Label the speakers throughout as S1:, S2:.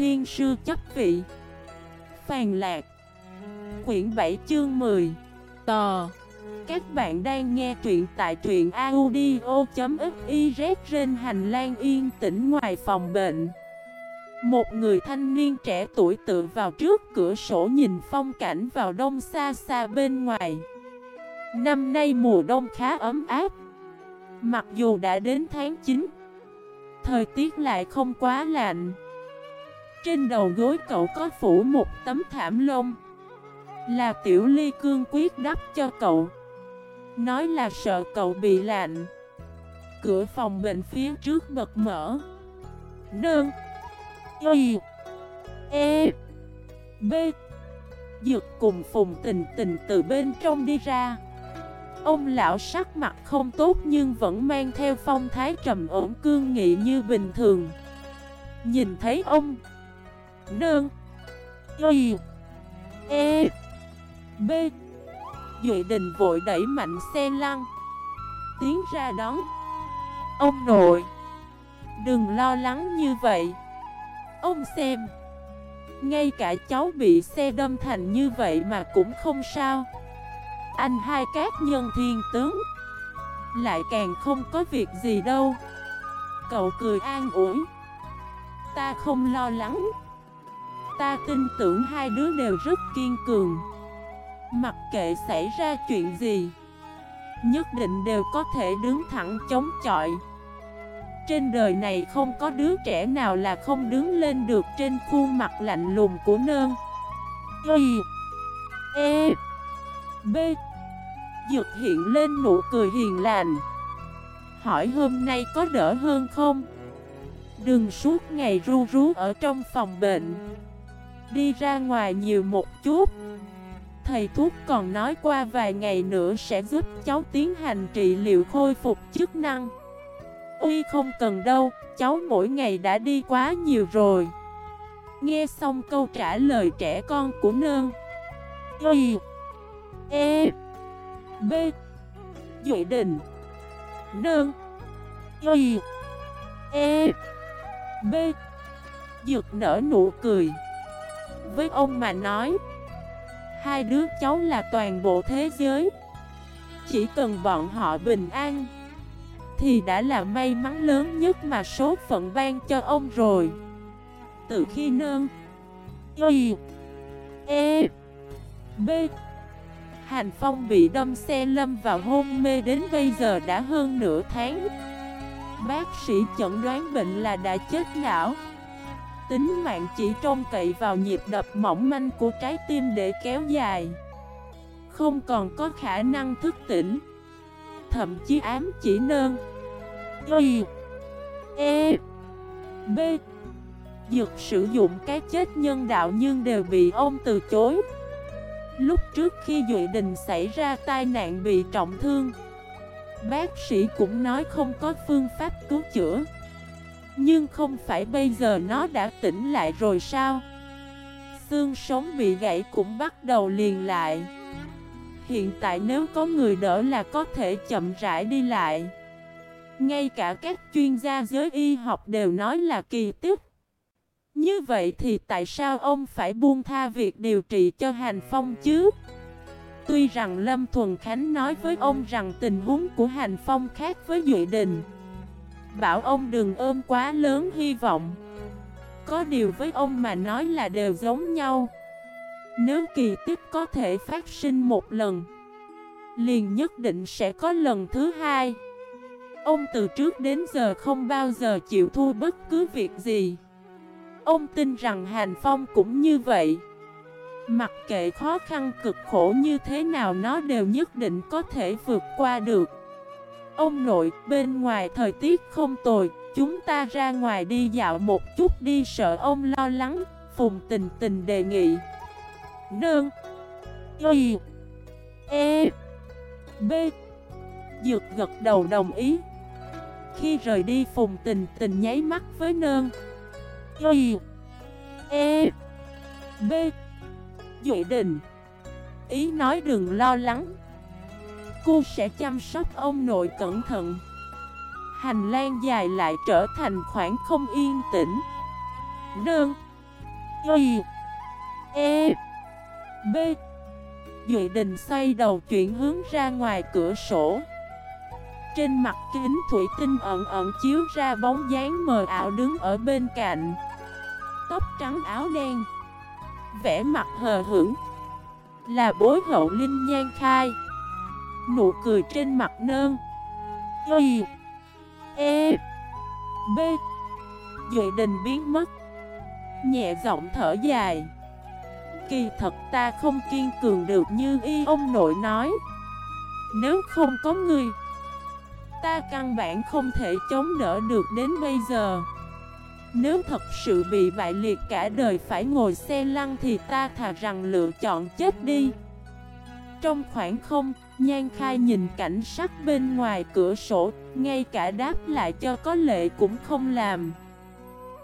S1: thiên sư chấp vị. Phàn lạc. Quyển 7 chương 10 Tò. Các bạn đang nghe truyện tại truyện audio.xyz trên hành lang yên tĩnh ngoài phòng bệnh. Một người thanh niên trẻ tuổi tự vào trước cửa sổ nhìn phong cảnh vào đông xa xa bên ngoài. Năm nay mùa đông khá ấm áp. Mặc dù đã đến tháng 9 Thời tiết lại không quá lạnh. Trên đầu gối cậu có phủ một tấm thảm lông. Là tiểu ly cương quyết đắp cho cậu. Nói là sợ cậu bị lạnh. Cửa phòng bệnh phía trước bật mở. Nương. Y. E. B. Dược cùng phùng tình tình từ bên trong đi ra. Ông lão sắc mặt không tốt nhưng vẫn mang theo phong thái trầm ổn cương nghị như bình thường. Nhìn thấy ông Nương. Y E B. Duệ đình vội đẩy mạnh xe lăn. Tiến ra đón. Ông nội, Đừng lo lắng như vậy. Ông xem, Ngay cả cháu bị xe đâm thành như vậy mà cũng không sao. Anh hai các nhân thiên tướng, Lại càng không có việc gì đâu. Cậu cười an ủi. Ta không lo lắng. Ta tin tưởng hai đứa đều rất kiên cường. Mặc kệ xảy ra chuyện gì, Nhất định đều có thể đứng thẳng chống chọi. Trên đời này không có đứa trẻ nào là không đứng lên được trên khuôn mặt lạnh lùng của nơn. Y E B. Dược hiện lên nụ cười hiền lành. Hỏi hôm nay có đỡ hơn không? Đừng suốt ngày ru rú ở trong phòng bệnh. Đi ra ngoài nhiều một chút. Thầy thuốc còn nói qua vài ngày nữa sẽ giúp cháu tiến hành trị liệu khôi phục chức năng. Uy không cần đâu, cháu mỗi ngày đã đi quá nhiều rồi. Nghe xong câu trả lời trẻ con của nương, Y E B Duệ đình Nương. Y E B. Dược nở nụ cười. Với ông mà nói. Hai đứa cháu là toàn bộ thế giới. Chỉ cần bọn họ bình an, Thì đã là may mắn lớn nhất mà số phận ban cho ông rồi. Từ khi nương, Y E B, Hành Phong bị đâm xe lâm vào hôn mê đến bây giờ đã hơn nửa tháng. Bác sĩ chẩn đoán bệnh là đã chết não. Tính mạng chỉ trông cậy vào nhịp đập mỏng manh của trái tim để kéo dài. Không còn có khả năng thức tỉnh. Thậm chí ám chỉ nơn. Y. E. B. Dược sử dụng cái chết nhân đạo nhưng đều bị ông từ chối. Lúc trước khi Duệ Đình xảy ra tai nạn bị trọng thương, Bác sĩ cũng nói không có phương pháp cứu chữa. Nhưng không phải bây giờ nó đã tỉnh lại rồi sao? Xương sống bị gãy cũng bắt đầu liền lại. Hiện tại nếu có người đỡ là có thể chậm rãi đi lại. Ngay cả các chuyên gia giới y học đều nói là kỳ tích. Như vậy thì tại sao ông phải buông tha việc điều trị cho Hành Phong chứ? Tuy rằng Lâm Thuần Khánh nói với ông rằng tình huống của Hành Phong khác với Dự Đình Bảo ông đừng ôm quá lớn hy vọng. Có điều với ông mà nói là đều giống nhau. Nếu kỳ tích có thể phát sinh một lần, Liền nhất định sẽ có lần thứ hai. Ông từ trước đến giờ không bao giờ chịu thua bất cứ việc gì. Ông tin rằng Hàn Phong cũng như vậy. Mặc kệ khó khăn cực khổ như thế nào, nó đều nhất định có thể vượt qua được. Ông nội, bên ngoài thời tiết không tồi Chúng ta ra ngoài đi dạo một chút đi sợ ông lo lắng. Phùng tình tình đề nghị. Nương. Y. E. B. Dược gật đầu đồng ý. Khi rời đi Phùng tình tình nháy mắt với Nương, Y. E. B. Duệ đình Ý nói đừng lo lắng. Cô sẽ chăm sóc ông nội cẩn thận. Hành lang dài lại trở thành khoảng không yên tĩnh. Đơn. Y. E. B. Duệ đình xoay đầu chuyển hướng ra ngoài cửa sổ. Trên mặt kính thủy tinh ẩn ẩn chiếu ra bóng dáng mờ ảo đứng ở bên cạnh. Tóc trắng áo đen. Vẽ mặt hờ hững. Là bối hậu linh nhan khai. Nụ cười trên mặt nơn. Y E B. Duệ đình biến mất. Nhẹ giọng thở dài. Kỳ thật ta không kiên cường được như y ông nội nói. Nếu không có ngươi Ta căn bản không thể chống đỡ được đến bây giờ. Nếu thật sự bị bại liệt cả đời phải ngồi xe lăn Thì ta thà rằng lựa chọn chết đi. Trong khoảng không, Nhan Khai nhìn cảnh sắc bên ngoài cửa sổ Ngay cả đáp lại cho có lệ cũng không làm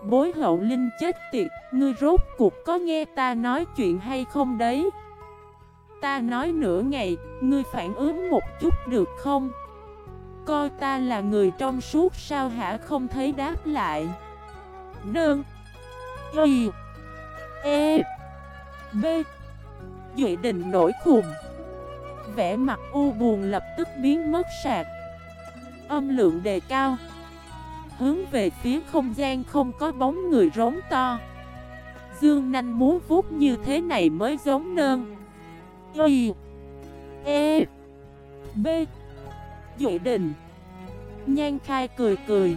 S1: Bối hậu linh chết tiệt, ngươi rốt cuộc có nghe ta nói chuyện hay không đấy? Ta nói nửa ngày, ngươi phản ứng một chút được không? Coi ta là người trong suốt sao hả không thấy đáp lại? Nương Y E B Duệ định nổi khùng vẻ mặt u buồn lập tức biến mất sạc. Âm lượng đề cao. Hướng về phía không gian không có bóng người rống to. Dương nanh muốn vuốt như thế này mới giống nơn Y E B. Duệ đình Nhan khai cười cười.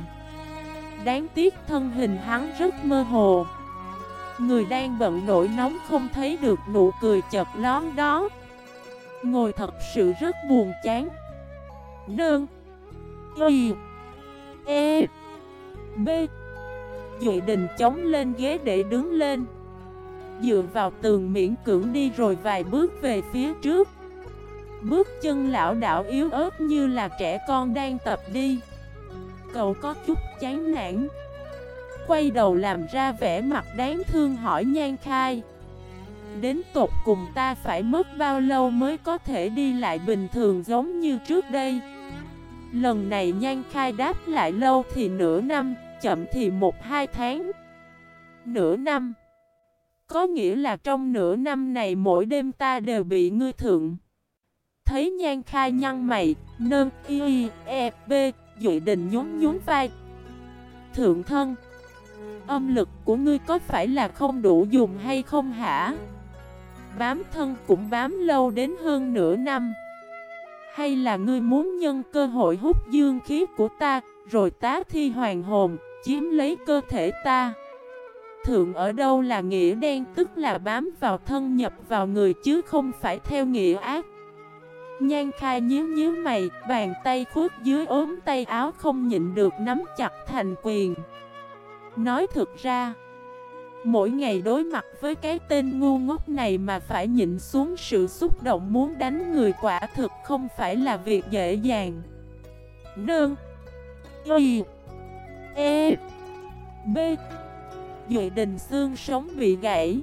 S1: Đáng tiếc thân hình hắn rất mơ hồ. Người đang bận nổi nóng không thấy được nụ cười chật lón đó. Ngồi thật sự rất buồn chán. Nương Y. E. B. Duệ đình chống lên ghế để đứng lên. Dựa vào tường miễn cưỡng đi rồi vài bước về phía trước. Bước chân lão đảo yếu ớt như là trẻ con đang tập đi. Cậu có chút chán nản. Quay đầu làm ra vẻ mặt đáng thương hỏi nhan khai. Đến tột cùng ta phải mất bao lâu mới có thể đi lại bình thường giống như trước đây? Lần này nhan khai đáp lại lâu thì nửa năm, chậm thì một hai tháng. Nửa năm? Có nghĩa là trong nửa năm này mỗi đêm ta đều bị ngươi thượng. Thấy nhan khai nhăn mày, Nâng y e b, dự đình nhún nhún vai. Thượng thân, Âm lực của ngươi có phải là không đủ dùng hay không hả? Bám thân cũng bám lâu đến hơn nửa năm. Hay là ngươi muốn nhân cơ hội hút dương khí của ta Rồi tá thi hoàng hồn chiếm lấy cơ thể ta? Thượng ở đâu là nghĩa đen tức là bám vào thân nhập vào người chứ không phải theo nghĩa ác? Nhan khai nhíu nhíu mày, bàn tay khuất dưới ốm tay áo không nhịn được nắm chặt thành quyền. Nói thực ra Mỗi ngày đối mặt với cái tên ngu ngốc này mà phải nhịn xuống sự xúc động muốn đánh người quả thực không phải là việc dễ dàng. Nương. Y. E. B. Duệ đình xương sống bị gãy.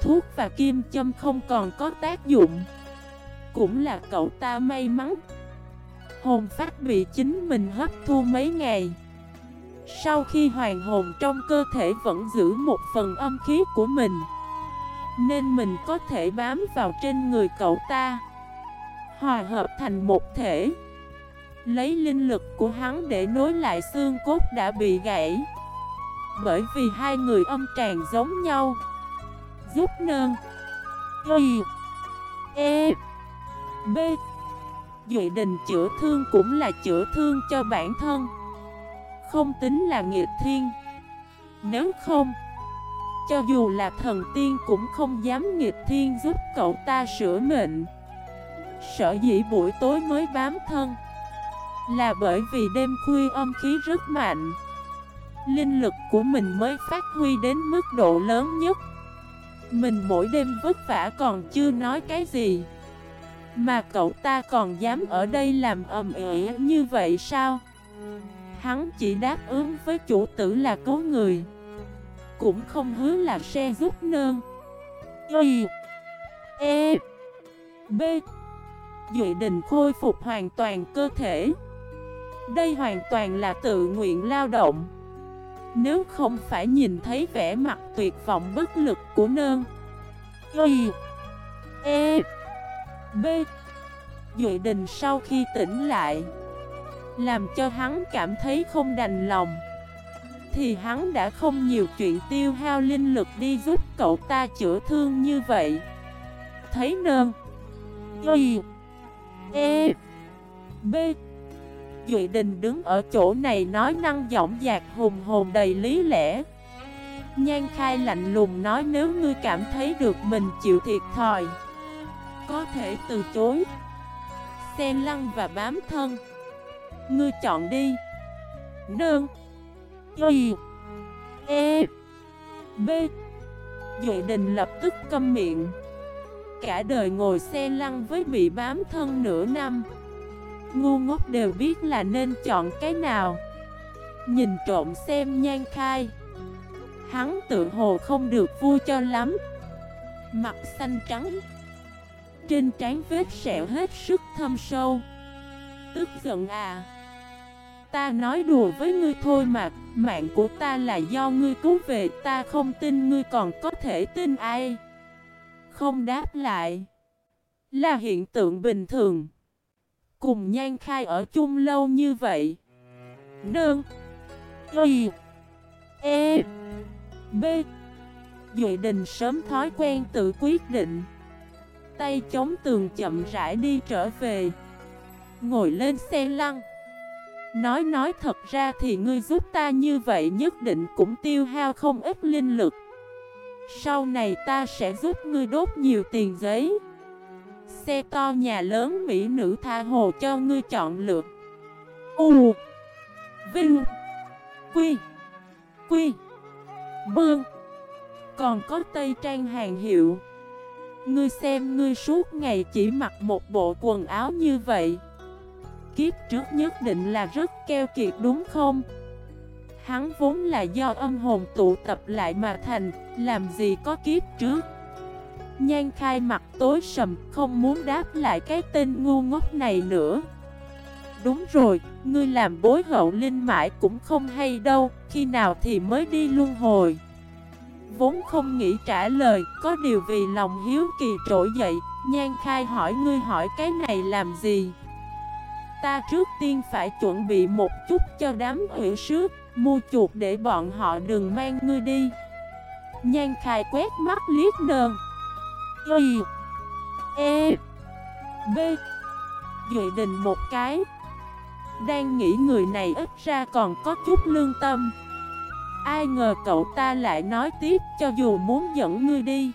S1: Thuốc và kim châm không còn có tác dụng. Cũng là cậu ta may mắn. Hồn phát bị chính mình hấp thu mấy ngày. Sau khi hoàn hồn trong cơ thể vẫn giữ một phần âm khí của mình, Nên mình có thể bám vào trên người cậu ta, Hòa hợp thành một thể. Lấy linh lực của hắn để nối lại xương cốt đã bị gãy, Bởi vì hai người âm tràng giống nhau. Giúp nơn Y E B. Dự đình chữa thương cũng là chữa thương cho bản thân. Không tính là nghiệt thiên. Nếu không, Cho dù là thần tiên cũng không dám nghiệt thiên giúp cậu ta sửa mệnh. Sở dĩ buổi tối mới bám thân là bởi vì đêm khuya âm khí rất mạnh. Linh lực của mình mới phát huy đến mức độ lớn nhất. Mình mỗi đêm vất vả còn chưa nói cái gì, Mà cậu ta còn dám ở đây làm ầm ĩ như vậy sao? Hắn chỉ đáp ứng với chủ tử là cứu người. Cũng không hứa là xe giúp nơn Y E B. Duệ đình khôi phục hoàn toàn cơ thể. Đây hoàn toàn là tự nguyện lao động. Nếu không phải nhìn thấy vẻ mặt tuyệt vọng bất lực của nơn Y E B. Duệ đình sau khi tỉnh lại làm cho hắn cảm thấy không đành lòng. Thì hắn đã không nhiều chuyện tiêu hao linh lực đi giúp cậu ta chữa thương như vậy. Thấy nơn Y E B. Duệ Đình đứng ở chỗ này nói năng giọng dạc hùng hồn đầy lý lẽ. Nhan khai lạnh lùng nói nếu ngươi cảm thấy được mình chịu thiệt thòi, Có thể từ chối. Xe lăng và bám thân. Ngươi chọn đi. Nương. Y. E. B. Duệ Đình lập tức câm miệng. Cả đời ngồi xe lăn với bị bám thân nửa năm. Ngu ngốc đều biết là nên chọn cái nào. Nhìn trộm xem nhan khai. Hắn tự hồ không được vui cho lắm. Mặt xanh trắng. Trên trán vết sẹo hết sức thâm sâu. Tức giận à. Ta nói đùa với ngươi thôi mà, Mạng của ta là do ngươi cứu về, Ta không tin ngươi còn có thể tin ai. Không đáp lại. Là hiện tượng bình thường. Cùng nhan khai ở chung lâu như vậy. Đơn Y. E. B. Duệ đình sớm thói quen tự quyết định. Tay chống tường chậm rãi đi trở về. Ngồi lên xe lăn. Nói nói thật ra thì ngươi giúp ta như vậy nhất định cũng tiêu hao không ít linh lực. Sau này ta sẽ giúp ngươi đốt nhiều tiền giấy. Xe to nhà lớn mỹ nữ tha hồ cho ngươi chọn lựa. U, Vinh, Quy Quy, Bương. Còn có Tây Trang hàng hiệu. Ngươi xem ngươi suốt ngày chỉ mặc một bộ quần áo như vậy. Kiếp trước nhất định là rất keo kiệt đúng không? Hắn vốn là do âm hồn tụ tập lại mà thành Làm gì có kiếp trước? Nhan khai mặt tối sầm Không muốn đáp lại cái tên ngu ngốc này nữa. Đúng rồi, ngươi làm bối hậu linh mãi cũng không hay đâu Khi nào thì mới đi luân hồi? Vốn không nghĩ trả lời Có điều vì lòng hiếu kỳ trỗi dậy Nhan khai hỏi ngươi hỏi cái này làm gì? Ta trước tiên phải chuẩn bị một chút cho đám hủy sứ, Mua chuột để bọn họ đừng mang ngươi đi. Nhan khai quét mắt liếc nơn Y E B. Dự định một cái. Đang nghĩ người này ít ra còn có chút lương tâm. Ai ngờ cậu ta lại nói tiếp cho dù muốn dẫn ngươi đi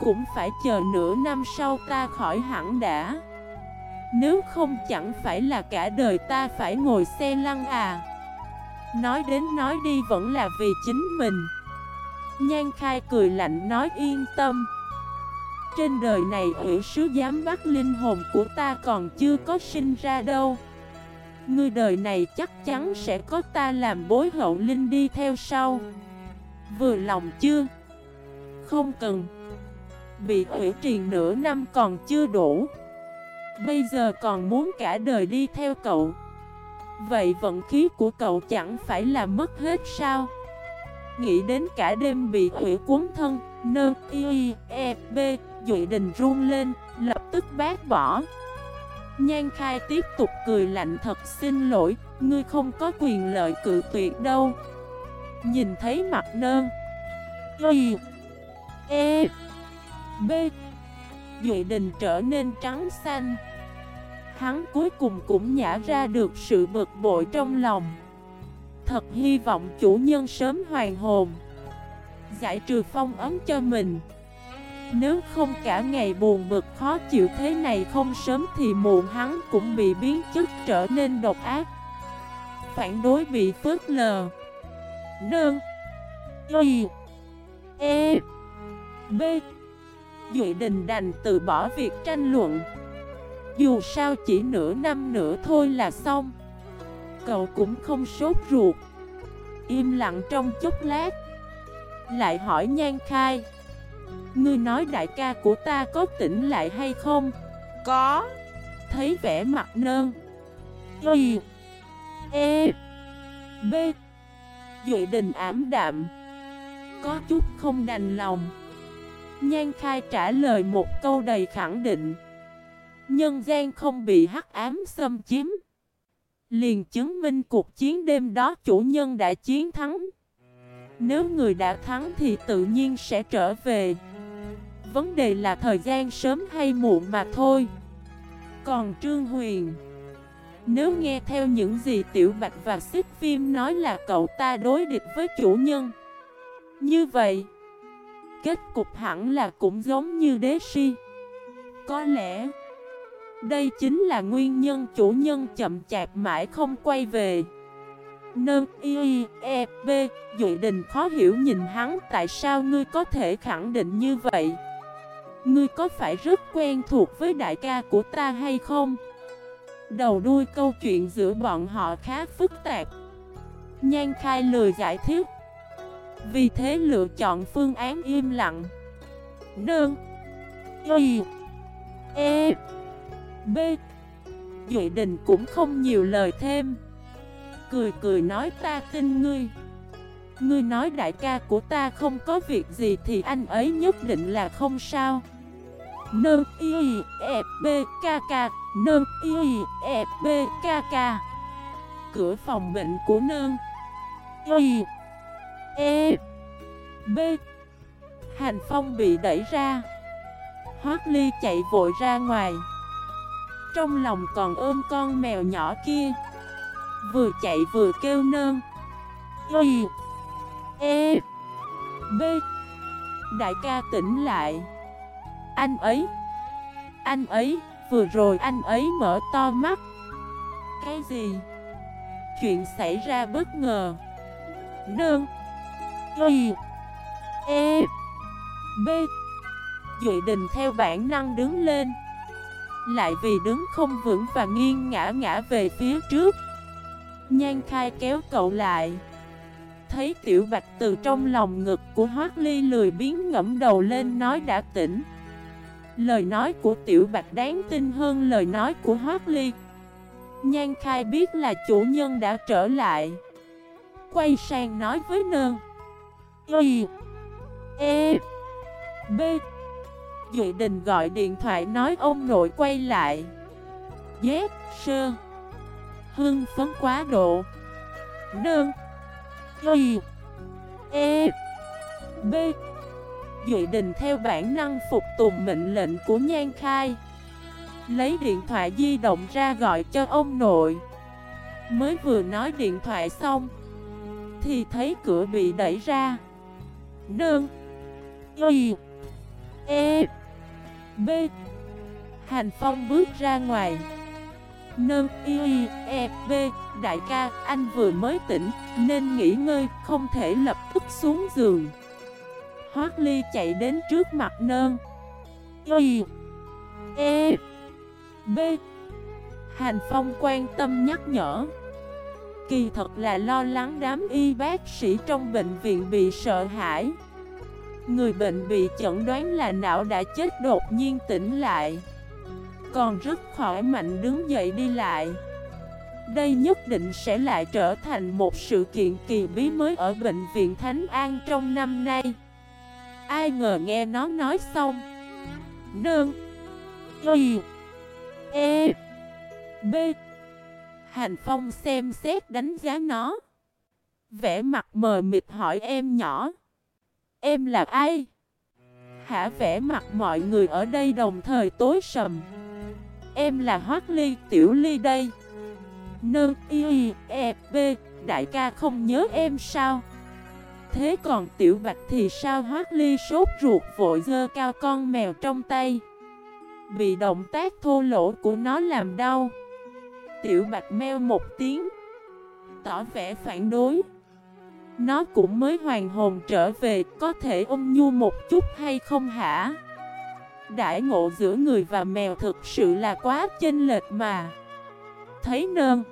S1: Cũng phải chờ nửa năm sau ta khỏi hẳn đã. Nếu không chẳng phải là cả đời ta phải ngồi xe lăn à. Nói đến nói đi vẫn là vì chính mình. Nhan khai cười lạnh nói yên tâm. Trên đời này ủy sứ dám bắt linh hồn của ta còn chưa có sinh ra đâu. Ngươi đời này chắc chắn sẽ có ta làm bối hậu linh đi theo sau. Vừa lòng chưa? Không cần. Bị hủy truyền nửa năm còn chưa đủ. Bây giờ còn muốn cả đời đi theo cậu. Vậy vận khí của cậu chẳng phải là mất hết sao? Nghĩ đến cả đêm bị hủy cuốn thân Nơ, y, e, b Dụy đình run lên, lập tức bác bỏ. Nhan khai tiếp tục cười lạnh thật xin lỗi Ngươi không có quyền lợi cự tuyệt đâu. Nhìn thấy mặt nơ Y E B Dụy đình trở nên trắng xanh. Hắn cuối cùng cũng nhả ra được sự bực bội trong lòng. Thật hy vọng chủ nhân sớm hoàn hồn. Giải trừ phong ấm cho mình. Nếu không cả ngày buồn bực khó chịu thế này không sớm thì muộn hắn cũng bị biến chất trở nên độc ác. Phản đối bị phớt lờ. Nương. Y. E. B. Duệ đình đành từ bỏ việc tranh luận. Dù sao chỉ nửa năm nữa thôi là xong. Cậu cũng không sốt ruột. Im lặng trong chốc lát. Lại hỏi nhan khai. Ngươi nói đại ca của ta có tỉnh lại hay không?
S2: Có.
S1: Thấy vẻ mặt nơn. Y. E. B. Duệ đình ảm đạm. Có chút không đành lòng. Nhan khai trả lời một câu đầy khẳng định Nhân gian không bị hắc ám xâm chiếm. Liền chứng minh cuộc chiến đêm đó chủ nhân đã chiến thắng. Nếu người đã thắng thì tự nhiên sẽ trở về. Vấn đề là thời gian sớm hay muộn mà thôi. Còn Trương Huyền, Nếu nghe theo những gì Tiểu Bạch và Xích Phim nói là cậu ta đối địch với chủ nhân. Như vậy, Kết cục hẳn là cũng giống như đế si. Có lẽ đây chính là nguyên nhân chủ nhân chậm chạp mãi không quay về. Nâng y e b Duệ đình khó hiểu nhìn hắn, Tại sao ngươi có thể khẳng định như vậy? Ngươi có phải rất quen thuộc với đại ca của ta hay không? Đầu đuôi câu chuyện giữa bọn họ khá phức tạp. Nhan khai lười giải thích. Vì thế lựa chọn phương án im lặng. Nâng Y E B. Duệ đình cũng không nhiều lời thêm. Cười cười nói ta tin ngươi. Ngươi nói đại ca của ta không có việc gì thì anh ấy nhất định là không sao. Nơ y e b, k k. Nơ y e b, k k. Cửa phòng bệnh của nơ Y E B. Hành phong bị đẩy ra. Hoác ly chạy vội ra ngoài. Trong lòng còn ôm con mèo nhỏ kia. Vừa chạy vừa kêu nơn. Y E B. Đại ca tỉnh lại. Anh ấy Anh ấy, Vừa rồi anh ấy mở to mắt. Cái gì? Chuyện xảy ra bất ngờ. Nương Y E B. Duệ đình theo bản năng đứng lên. Lại vì đứng không vững và nghiêng ngã ngã về phía trước. Nhan khai kéo cậu lại. Thấy tiểu bạch từ trong lòng ngực của Hoác Ly lười biến ngẫm đầu lên nói đã tỉnh. Lời nói của tiểu bạch đáng tin hơn lời nói của Hoác Ly. Nhan khai biết là chủ nhân đã trở lại. Quay sang nói với Nương. Y E B Duệ đình gọi điện thoại nói ông nội quay lại. Z sơ. Hưng phấn quá độ. Nơn Y. E. B. Duệ đình theo bản năng phục tùng mệnh lệnh của Nhan Khai. Lấy điện thoại di động ra gọi cho ông nội. Mới vừa nói điện thoại xong, Thì thấy cửa bị đẩy ra. Nương. Y. E. B. Hành Phong bước ra ngoài. Nâng Y E B, Đại ca, anh vừa mới tỉnh, Nên nghỉ ngơi, không thể lập tức xuống giường. Hoác Ly chạy đến trước mặt nơn Y E B. Hành Phong quan tâm nhắc nhở. Kỳ thật là lo lắng đám y bác sĩ trong bệnh viện bị sợ hãi. Người bệnh bị chẩn đoán là não đã chết đột nhiên tỉnh lại. Còn rất khỏi mạnh đứng dậy đi lại. Đây nhất định sẽ lại trở thành một sự kiện kỳ bí mới ở Bệnh viện Thánh An trong năm nay. Ai ngờ nghe nó nói xong. Nương. Y. E. B. Hành Phong xem xét đánh giá nó. Vẽ mặt mờ mịt hỏi em nhỏ. Em là ai? Hả? Vẽ mặt mọi người ở đây đồng thời tối sầm. Em là Hoác Ly, Tiểu Ly đây. Nơ y e b Đại ca không nhớ em sao? Thế còn Tiểu Bạch thì sao? Hoác Ly sốt ruột vội dơ cao con mèo trong tay. Bị động tác thô lỗ của nó làm đau. Tiểu Bạch meo một tiếng Tỏ vẻ phản đối. Nó cũng mới hoàn hồn trở về, Có thể ôm nhu một chút hay không hả? Đại ngộ giữa người và mèo thực sự là quá chênh lệch mà. Thấy nơn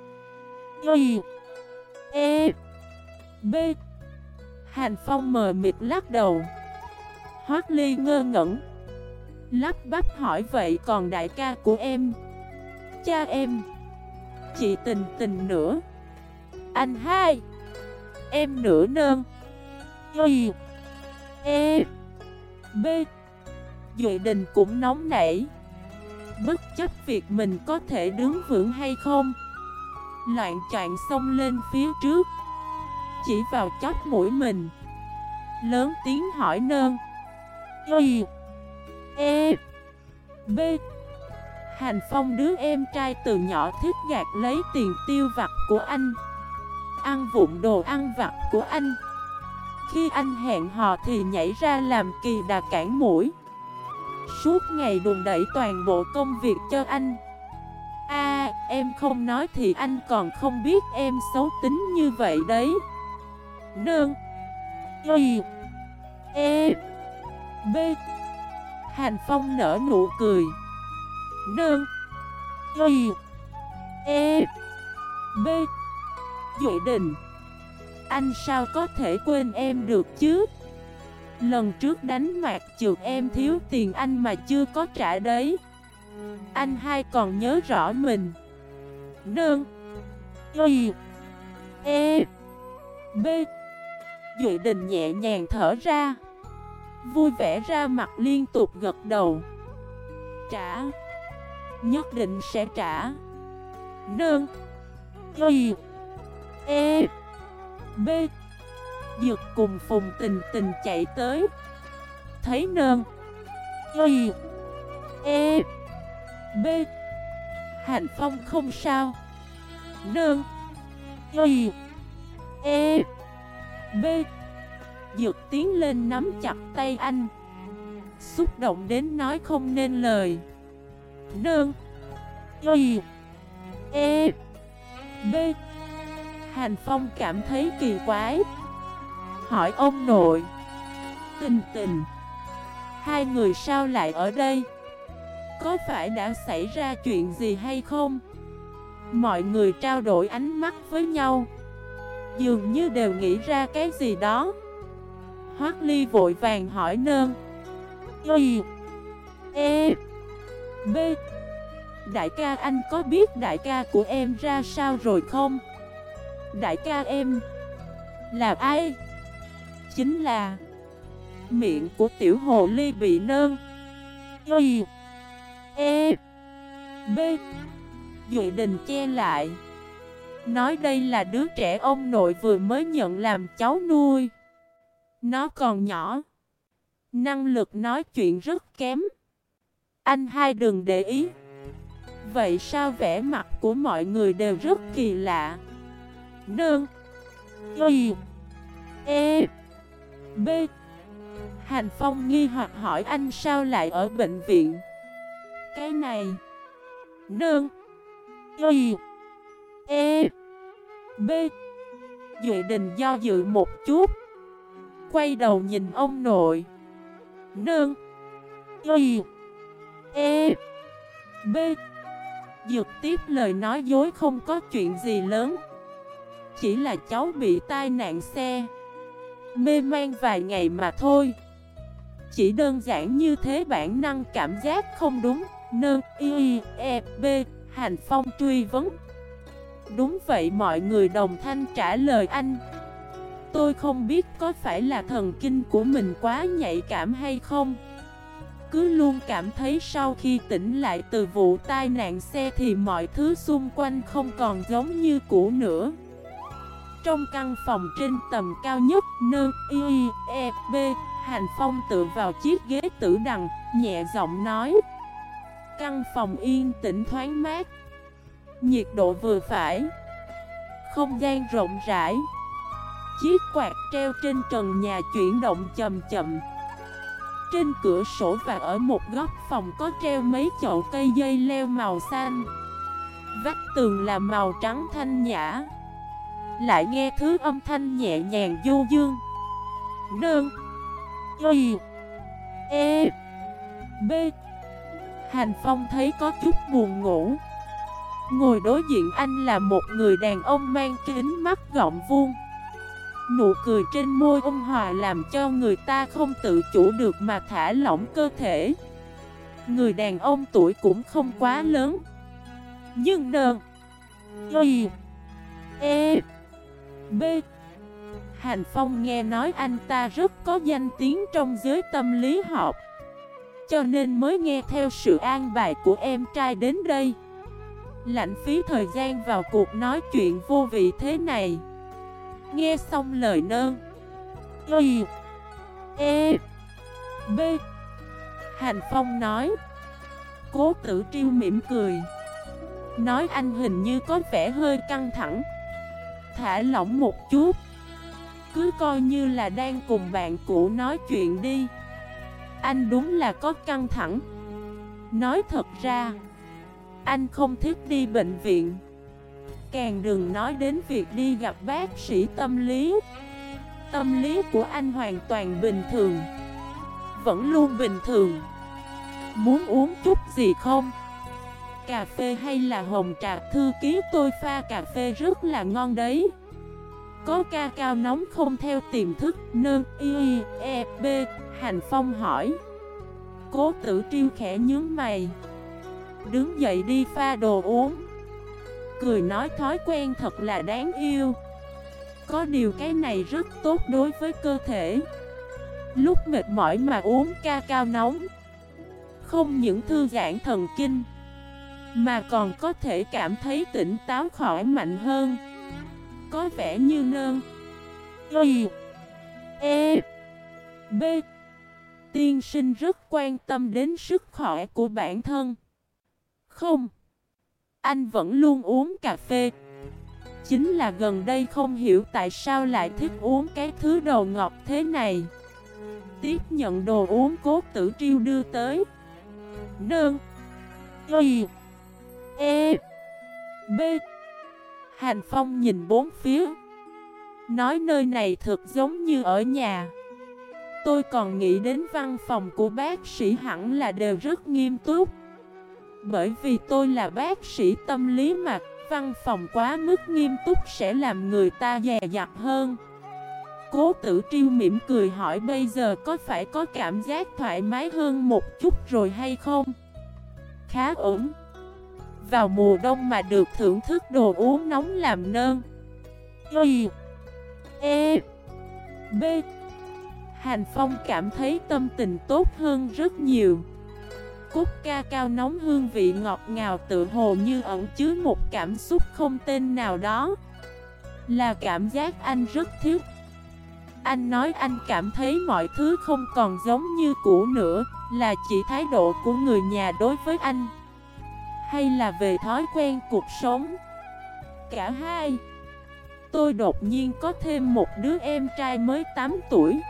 S1: Y. E. B. Hành Phong mờ mịt lắc đầu. Hoác Ly ngơ ngẩn. Lắp bắp hỏi, vậy còn đại ca của em? Cha em. Chị tình tình nữa. Anh hai. Em nửa nơn. Y. E. B. Duệ đình cũng nóng nảy. Bất chấp việc mình có thể đứng vững hay không? Loạn choạng xông lên phía trước. Chỉ vào chóp mũi mình. Lớn tiếng hỏi nơn. Y. E. B. Hành Phong đứa em trai từ nhỏ thích gạt lấy tiền tiêu vặt của anh. Ăn vụn đồ ăn vặt của anh. Khi anh hẹn hò thì nhảy ra làm kỳ đà cản mũi. Suốt ngày đùn đẩy toàn bộ công việc cho anh. A, em không nói thì anh còn không biết em xấu tính như vậy đấy. Nương. Y. E. B. Hành Phong nở nụ cười. Nương. Y. E. B. Duệ Đình Anh sao có thể quên em được chứ? Lần trước đánh mặt trượt em thiếu tiền anh mà chưa có trả đấy. Anh hai còn nhớ rõ mình. Nương. Y. E. B. Duệ Đình nhẹ nhàng thở ra. Vui vẻ ra mặt liên tục gật đầu. Trả. Nhất định sẽ trả. Nương. Y. E B. Dược cùng phùng tình tình chạy tới. Thấy nơn Y E B. Hạnh phong không sao. Nơn Y E B. Dược tiến lên nắm chặt tay anh. Xúc động đến nói không nên lời. Nơn Y E B. Hành Phong cảm thấy kỳ quái. Hỏi ông nội. Tình tình. Hai người sao lại ở đây? Có phải đã xảy ra chuyện gì hay không? Mọi người trao đổi ánh mắt với nhau. Dường như đều nghĩ ra cái gì đó. Hoác Ly vội vàng hỏi nơn. Y E B. Đại ca, anh có biết đại ca của em ra sao rồi không? Đại ca em Là ai? Chính là Miệng của tiểu hồ ly bị nơn Y E B. Duệ đình che lại. Nói đây là đứa trẻ ông nội vừa mới nhận làm cháu nuôi. Nó còn nhỏ. Năng lực nói chuyện rất kém. Anh hai đừng để ý. Vậy sao vẻ mặt của mọi người đều rất kỳ lạ? Nương. Y E B. Hành Phong nghi hoặc hỏi anh sao lại ở bệnh viện? Cái này, Nương. Y E B. Duệ đình do dự một chút. Quay đầu nhìn ông nội. Nương. Y E B. Dược tiếp lời nói dối không có chuyện gì lớn. Chỉ là cháu bị tai nạn xe, Mê man vài ngày mà thôi. Chỉ đơn giản như thế bản năng cảm giác không đúng, Nơ, y e b Hành Phong truy vấn. Đúng vậy, mọi người đồng thanh trả lời anh. Tôi không biết có phải là thần kinh của mình quá nhạy cảm hay không. Cứ luôn cảm thấy sau khi tỉnh lại từ vụ tai nạn xe thì mọi thứ xung quanh không còn giống như cũ nữa. Trong căn phòng trên tầm cao nhất nơ y e b Hành Phong tựa vào chiếc ghế tử đằng, nhẹ giọng nói. Căn phòng yên tĩnh thoáng mát. Nhiệt độ vừa phải. Không gian rộng rãi. Chiếc quạt treo trên trần nhà chuyển động chậm chậm. Trên cửa sổ và ở một góc phòng có treo mấy chậu cây dây leo màu xanh. Vách tường là màu trắng thanh nhã. Lại nghe thứ âm thanh nhẹ nhàng du dương. Nương, Y E B. Hành Phong thấy có chút buồn ngủ. Ngồi đối diện anh là một người đàn ông mang kính mắt gọng vuông. Nụ cười trên môi ông Hòa làm cho người ta không tự chủ được mà thả lỏng cơ thể. Người đàn ông tuổi cũng không quá lớn. Nhưng nơn Y E B. Hành Phong nghe nói anh ta rất có danh tiếng trong giới tâm lý học, Cho nên mới nghe theo sự an bài của em trai đến đây. Lãnh phí thời gian vào cuộc nói chuyện vô vị thế này. Nghe xong lời nơn Y. E. B. Hành Phong nói. Cố tử triêu mỉm cười. Nói anh hình như có vẻ hơi căng thẳng. Thả lỏng một chút. Cứ coi như là đang cùng bạn cũ nói chuyện đi. Anh đúng là có căng thẳng. Nói thật ra, Anh không thích đi bệnh viện. Càng đừng nói đến việc đi gặp bác sĩ tâm lý. Tâm lý của anh hoàn toàn bình thường. Vẫn luôn bình thường. Muốn uống chút gì không? Cà phê hay là hồng trà? Thư ký tôi pha cà phê rất là ngon đấy. Có ca cao nóng không theo tiềm thức? Nơn, y e b Hành Phong hỏi. Cố tử triêu khẽ nhướng mày. Đứng dậy đi pha đồ uống. Cười nói thói quen thật là đáng yêu. Có điều cái này rất tốt đối với cơ thể. Lúc mệt mỏi mà uống ca cao nóng. Không những thư giãn thần kinh mà còn có thể cảm thấy tỉnh táo khỏi mạnh hơn. Có vẻ như nơn Y E B. Tiên sinh rất quan tâm đến sức khỏe của bản thân. Không. Anh vẫn luôn uống cà phê. Chính là gần đây không hiểu tại sao lại thích uống cái thứ đồ ngọt thế này. Tiếp nhận đồ uống cốt tử triêu đưa tới. Nương. Y. E B. Hành Phong nhìn bốn phía. Nói nơi này thật giống như ở nhà. Tôi còn nghĩ đến văn phòng của bác sĩ hẳn là đều rất nghiêm túc. Bởi vì tôi là bác sĩ tâm lý mà, Văn phòng quá mức nghiêm túc sẽ làm người ta dè dặt hơn. Cố tử triêu mỉm cười hỏi bây giờ có phải có cảm giác thoải mái hơn một chút rồi hay không? Khá ổn. Vào mùa đông mà được thưởng thức đồ uống nóng làm nơn. Y E B. Hành Phong cảm thấy tâm tình tốt hơn rất nhiều. Cúc ca cao nóng hương vị ngọt ngào tự hồ như ẩn chứa một cảm xúc không tên nào đó. Là cảm giác anh rất thiếu anh nói anh cảm thấy mọi thứ không còn giống như cũ nữa, Là chỉ thái độ của người nhà đối với anh. Hay là về thói quen cuộc sống? Cả hai. Tôi đột nhiên có thêm một đứa em trai mới 8 tuổi.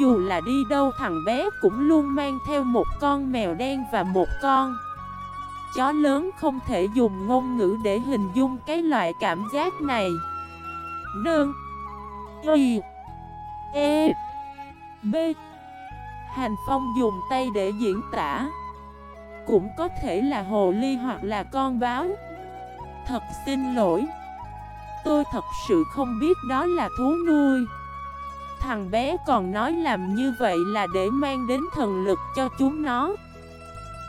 S1: Dù là đi đâu, thằng bé cũng luôn mang theo một con mèo đen và một con Chó lớn không thể dùng ngôn ngữ để hình dung cái loại cảm giác này. Đơn Y. E. B. Hành Phong dùng tay để diễn tả. Cũng có thể là hồ ly hoặc là con báo. Thật xin lỗi. Tôi thật sự không biết đó là thú nuôi. Thằng bé còn nói làm như vậy là để mang đến thần lực cho chúng nó.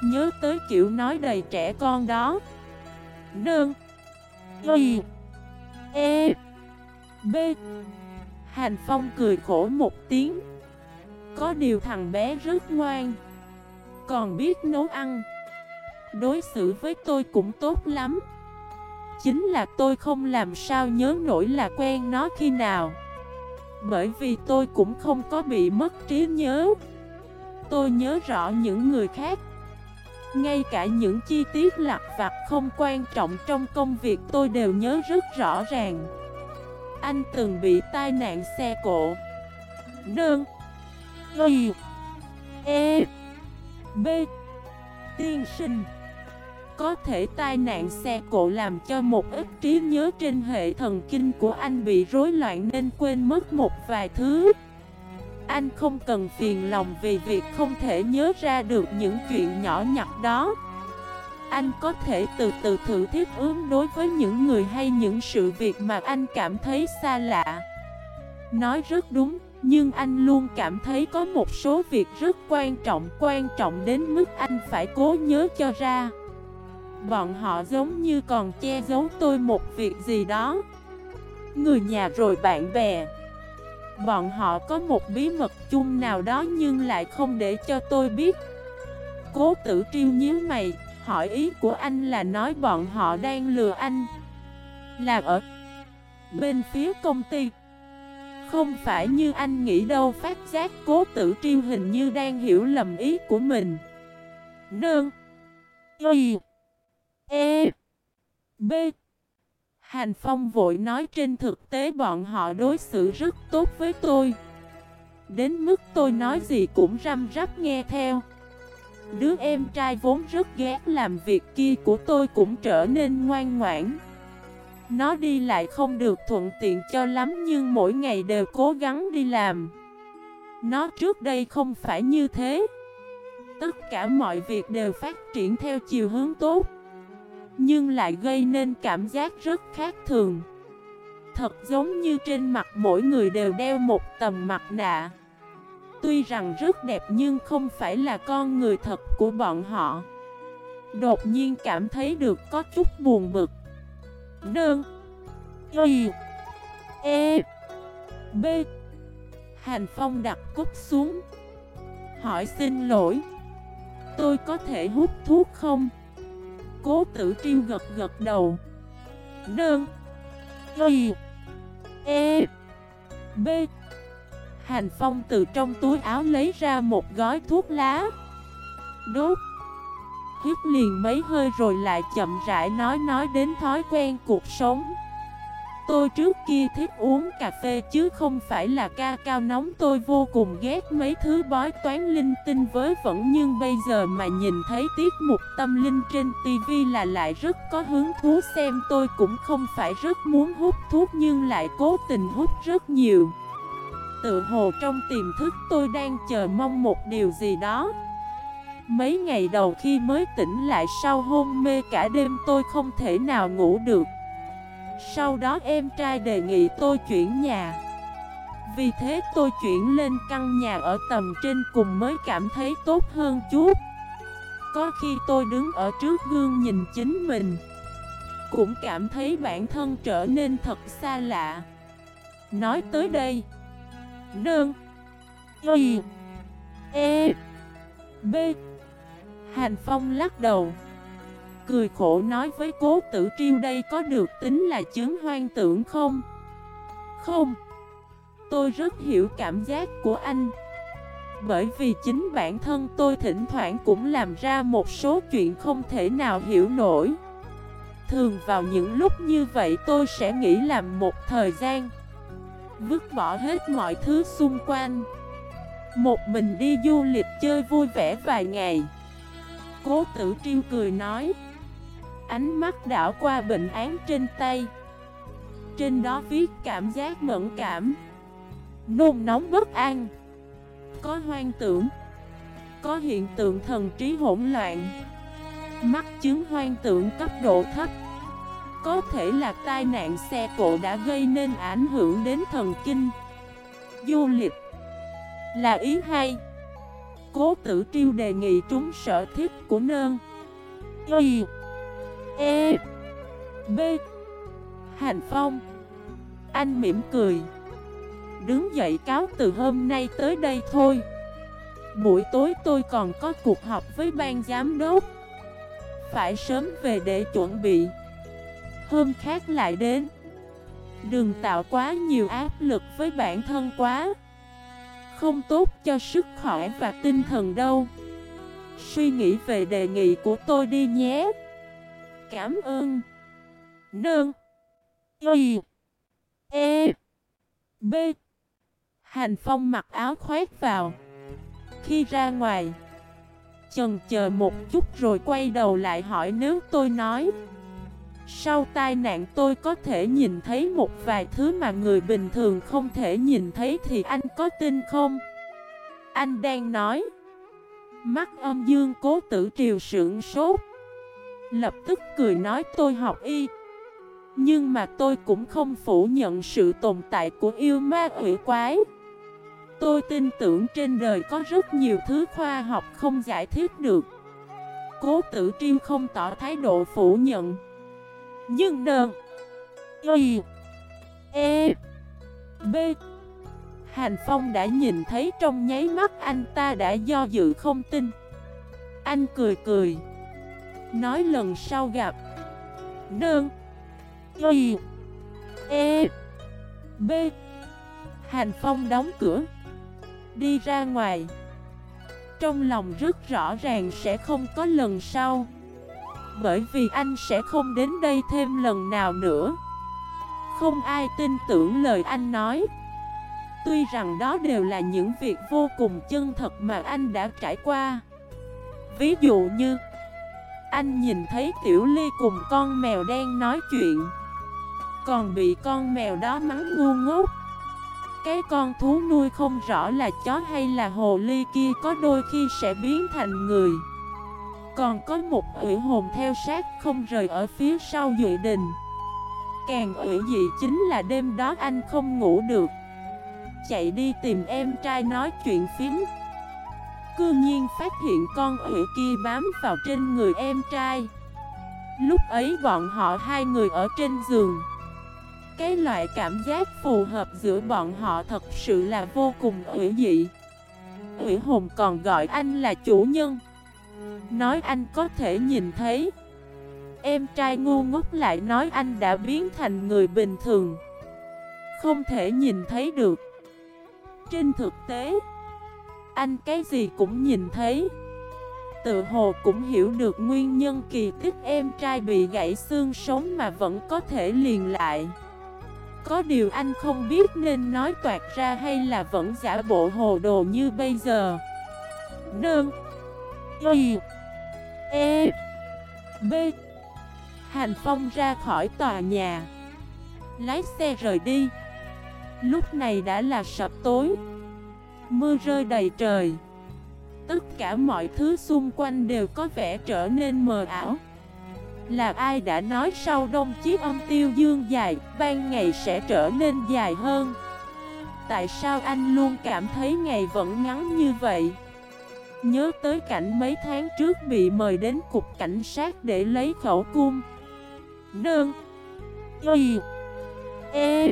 S1: Nhớ tới kiểu nói đầy trẻ con đó. Đơn Y. E. B. Hành Phong cười khổ một tiếng. Có điều thằng bé rất ngoan. Còn biết nấu ăn. Đối xử với tôi cũng tốt lắm. Chính là tôi không làm sao nhớ nổi là quen nó khi nào. Bởi vì tôi cũng không có bị mất trí nhớ. Tôi nhớ rõ những người khác. Ngay cả những chi tiết lặt vặt không quan trọng trong công việc tôi đều nhớ rất rõ ràng. Anh từng bị tai nạn xe cộ. Đơn. Y. E. B. Tiên sinh. Có thể tai nạn xe cộ làm cho một ít trí nhớ trên hệ thần kinh của anh bị rối loạn nên quên mất một vài thứ. Anh không cần phiền lòng vì việc không thể nhớ ra được những chuyện nhỏ nhặt đó. Anh có thể từ từ thử thiết ứng đối với những người hay những sự việc mà anh cảm thấy xa lạ. Nói rất đúng, nhưng anh luôn cảm thấy có một số việc rất quan trọng Quan trọng đến mức anh phải cố nhớ cho ra. Bọn họ giống như còn che giấu tôi một việc gì đó. Người nhà rồi bạn bè. Bọn họ có một bí mật chung nào đó nhưng lại không để cho tôi biết. Cố tử triêu nhíu mày, Hỏi ý của anh là nói bọn họ đang lừa anh. Là ở bên phía công ty. Không phải như anh nghĩ đâu, phát giác cố tử triêu hình như đang hiểu lầm ý của mình. Nương. Y. E. B. Hành Phong vội nói trên thực tế bọn họ đối xử rất tốt với tôi. Đến mức tôi nói gì cũng răm rắp nghe theo. Đứa em trai vốn rất ghét làm việc kia của tôi cũng trở nên ngoan ngoãn. Nó đi lại không được thuận tiện cho lắm nhưng mỗi ngày đều cố gắng đi làm. Nó trước đây không phải như thế. Tất cả mọi việc đều phát triển theo chiều hướng tốt, Nhưng lại gây nên cảm giác rất khác thường. Thật giống như trên mặt mỗi người đều đeo một tầm mặt nạ. Tuy rằng rất đẹp nhưng không phải là con người thật của bọn họ. Đột nhiên cảm thấy được có chút buồn bực. Đơn Y E B. Hành Phong đặt cúc xuống. Hỏi xin lỗi. Tôi có thể hút thuốc không? Cố tử triêu gật gật đầu. Đơn Y E B. Hành Phong từ trong túi áo lấy ra một gói thuốc lá. Đốt. Hít liền mấy hơi rồi lại chậm rãi nói nói đến thói quen cuộc sống. Tôi trước kia thích uống cà phê chứ không phải là ca cao nóng. Tôi vô cùng ghét mấy thứ bói toán linh tinh với vẫn Nhưng bây giờ mà nhìn thấy tiết mục tâm linh trên tivi là lại rất có hứng thú xem. Tôi cũng không phải rất muốn hút thuốc nhưng lại cố tình hút rất nhiều. Tự hồ trong tiềm thức tôi đang chờ mong một điều gì đó. Mấy ngày đầu khi mới tỉnh lại sau hôn mê cả đêm tôi không thể nào ngủ được. Sau đó em trai đề nghị tôi chuyển nhà. Vì thế tôi chuyển lên căn nhà ở tầm trên cùng mới cảm thấy tốt hơn chút. Có khi tôi đứng ở trước gương nhìn chính mình, Cũng cảm thấy bản thân trở nên thật xa lạ. Nói tới đây Nương Y E B Hành Phong lắc đầu. Cười khổ nói với cố tử triêu đây có được tính là chứng hoang tưởng không? Không. Tôi rất hiểu cảm giác của anh. Bởi vì chính bản thân tôi thỉnh thoảng cũng làm ra một số chuyện không thể nào hiểu nổi. Thường vào những lúc như vậy tôi sẽ nghĩ làm một thời gian. Vứt bỏ hết mọi thứ xung quanh. Một mình đi du lịch chơi vui vẻ vài ngày. Cố tử triêu cười nói. Ánh mắt đảo qua bệnh án trên tay. Trên đó viết cảm giác mẫn cảm. Nôn nóng bất an. Có hoang tưởng. Có hiện tượng thần trí hỗn loạn. Mắc chứng hoang tưởng cấp độ thấp. Có thể là tai nạn xe cộ đã gây nên ảnh hưởng đến thần kinh. Du lịch. Là ý hay? Cố tử triêu đề nghị trúng sở thiết của nơn. Y. E. B. Hành Phong. Anh mỉm cười. Đứng dậy cáo từ hôm nay tới đây thôi. Buổi tối tôi còn có cuộc họp với ban giám đốc. Phải sớm về để chuẩn bị. Hôm khác lại đến. Đừng tạo quá nhiều áp lực với bản thân quá. Không tốt cho sức khỏe và tinh thần đâu. Suy nghĩ về đề nghị của tôi đi nhé. Cảm ơn. Nương Y. E. B. Hành Phong mặc áo khoét vào. Khi ra ngoài, Chần chờ một chút rồi quay đầu lại hỏi nếu tôi nói sau tai nạn tôi có thể nhìn thấy một vài thứ mà người bình thường không thể nhìn thấy thì anh có tin không? Anh đang nói. Mắt âm dương cố tử triều sưởng sốt. Lập tức cười nói tôi học y. Nhưng mà tôi cũng không phủ nhận sự tồn tại của yêu ma quỷ quái. Tôi tin tưởng trên đời có rất nhiều thứ khoa học không giải thích được. Cố tử triêu không tỏ thái độ phủ nhận nhưng nơn Y E B Hành Phong đã nhìn thấy trong nháy mắt anh ta đã do dự không tin. Anh cười cười. Nói lần sau gặp. Nơn Y E B Hành Phong đóng cửa. Đi ra ngoài. Trong lòng rất rõ ràng sẽ không có lần sau. Bởi vì anh sẽ không đến đây thêm lần nào nữa. Không ai tin tưởng lời anh nói. Tuy rằng đó đều là những việc vô cùng chân thật mà anh đã trải qua. Ví dụ như, Anh nhìn thấy Tiểu Ly cùng con mèo đen nói chuyện. Còn bị con mèo đó mắng ngu ngốc. Cái con thú nuôi không rõ là chó hay là hồ ly kia có đôi khi sẽ biến thành người. Còn có một ủy hồn theo sát không rời ở phía sau dự đình. Càng ủy dị chính là đêm đó anh không ngủ được. Chạy đi tìm em trai nói chuyện phím. Cư nhiên phát hiện con ủy kia bám vào trên người em trai. Lúc ấy bọn họ hai người ở trên giường. Cái loại cảm giác phù hợp giữa bọn họ thật sự là vô cùng ủy dị. Ủy hồn còn gọi anh là chủ nhân. Nói anh có thể nhìn thấy. Em trai ngu ngốc lại nói anh đã biến thành người bình thường. Không thể nhìn thấy được. Trên thực tế, anh cái gì cũng nhìn thấy. Tự hồ cũng hiểu được nguyên nhân kỳ tích em trai bị gãy xương sống mà vẫn có thể liền lại. Có điều anh không biết nên nói toạt ra hay là vẫn giả bộ hồ đồ như bây giờ. Nương Y E B. Hành Phong ra khỏi tòa nhà. Lái xe rời đi. Lúc này đã là sập tối. Mưa rơi đầy trời. Tất cả mọi thứ xung quanh đều có vẻ trở nên mờ ảo. Là ai đã nói sau đông chiếc âm tiêu dương dài, Ban ngày sẽ trở nên dài hơn? Tại sao anh luôn cảm thấy ngày vẫn ngắn như vậy? Nhớ tới cảnh mấy tháng trước bị mời đến cục cảnh sát để lấy khẩu cung. Nương. Y. E.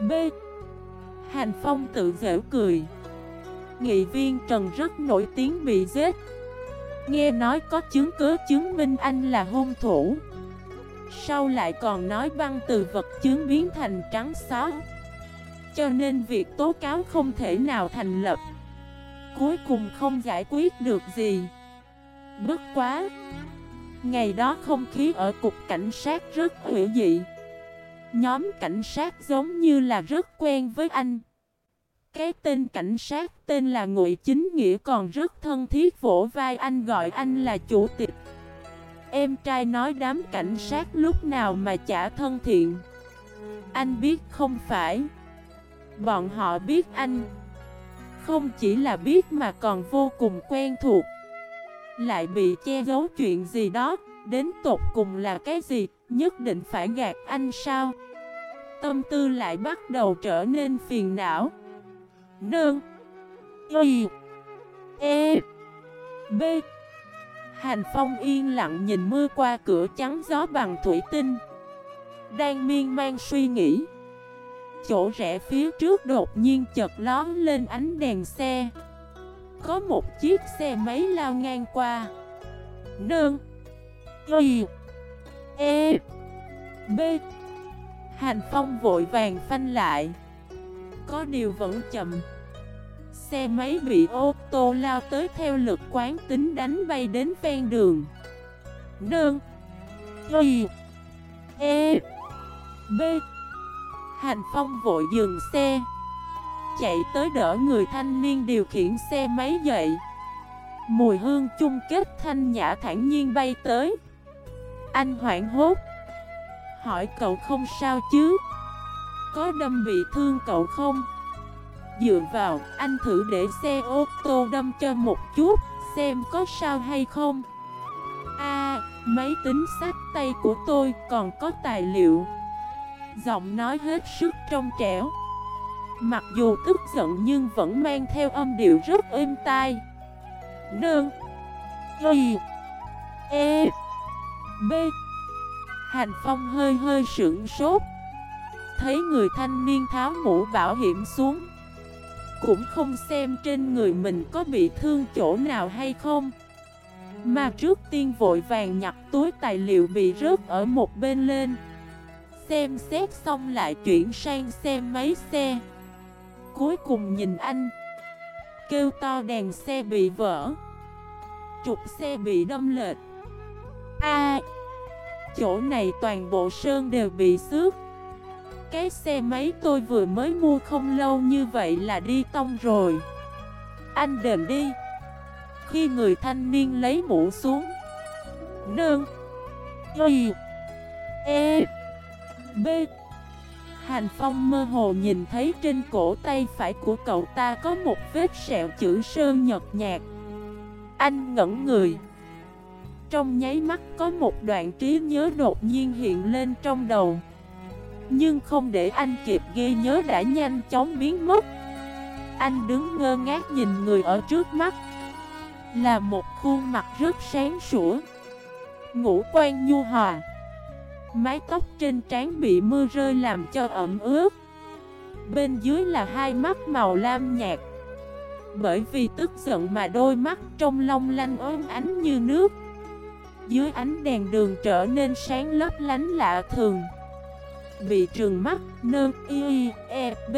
S1: B. Hành Phong tự dễu cười. Nghị viên Trần rất nổi tiếng bị giết. Nghe nói có chứng cứ chứng minh anh là hung thủ. Sau lại còn nói băng từ vật chứng biến thành trắng xóa. Cho nên việc tố cáo không thể nào thành lập. Cuối cùng không giải quyết được gì. Bất quá, Ngày đó không khí ở cục cảnh sát rất hữu dị. Nhóm cảnh sát giống như là rất quen với anh. Cái tên cảnh sát tên là Ngụy Chính Nghĩa còn rất thân thiết vỗ vai anh gọi anh là chủ tịch. Em trai nói đám cảnh sát lúc nào mà chả thân thiện. Anh biết không phải? Bọn họ biết anh. Không chỉ là biết mà còn vô cùng quen thuộc. Lại bị che giấu chuyện gì đó, Đến tột cùng là cái gì, Nhất định phải gạt anh sao? Tâm tư lại bắt đầu trở nên phiền não. Nương. Y. E. B. Hành Phong yên lặng nhìn mưa qua cửa trắng gió bằng thủy tinh. Đang miên man suy nghĩ. Chỗ rẽ phía trước đột nhiên chợt lón lên ánh đèn xe. Có một chiếc xe máy lao ngang qua. Nương Y E B. Hành Phong vội vàng phanh lại. Có điều vẫn chậm. Xe máy bị ô tô lao tới theo lực quán tính đánh bay đến ven đường. Nương Y E B. Hành Phong vội dừng xe. Chạy tới đỡ người thanh niên điều khiển xe máy dậy. Mùi hương chung kết thanh nhã thản nhiên bay tới. Anh hoảng hốt. Hỏi cậu không sao chứ? Có đâm bị thương cậu không? Dựa vào, anh thử để xe ô tô đâm cho một chút, Xem có sao hay không. A, máy tính sách tay của tôi còn có tài liệu. Giọng nói hết sức trong trẻo. Mặc dù tức giận nhưng vẫn mang theo âm điệu rất êm tai. Nương. Y E. B. Hành Phong hơi hơi sững sốt. Thấy người thanh niên tháo mũ bảo hiểm xuống. Cũng không xem trên người mình có bị thương chỗ nào hay không. Mà trước tiên vội vàng nhặt túi tài liệu bị rớt ở một bên lên. Xem xét xong lại chuyển sang xem máy xe. Cuối cùng nhìn anh. Kêu to đèn xe bị vỡ. Trục xe bị đâm lệch. A, Chỗ này toàn bộ sơn đều bị xước. Cái xe máy tôi vừa mới mua không lâu như vậy là đi tông rồi. Anh đền đi. Khi người thanh niên lấy mũ xuống. Nương. Y. E. B. Hành Phong mơ hồ nhìn thấy trên cổ tay phải của cậu ta có một vết sẹo chữ sơn nhật nhạt. Anh ngẩn người. Trong nháy mắt có một đoạn trí nhớ đột nhiên hiện lên trong đầu. Nhưng không để anh kịp ghi nhớ đã nhanh chóng biến mất. Anh đứng ngơ ngác nhìn người ở trước mắt. Là một khuôn mặt rất sáng sủa. Ngũ quan nhu hòa. Mái tóc trên trán bị mưa rơi làm cho ẩm ướt. Bên dưới là hai mắt màu lam nhạt. Bởi vì tức giận mà đôi mắt trong long lanh ốm ánh như nước. Dưới ánh đèn đường trở nên sáng lấp lánh lạ thường. Bị trường mắt, nơ, y, e, b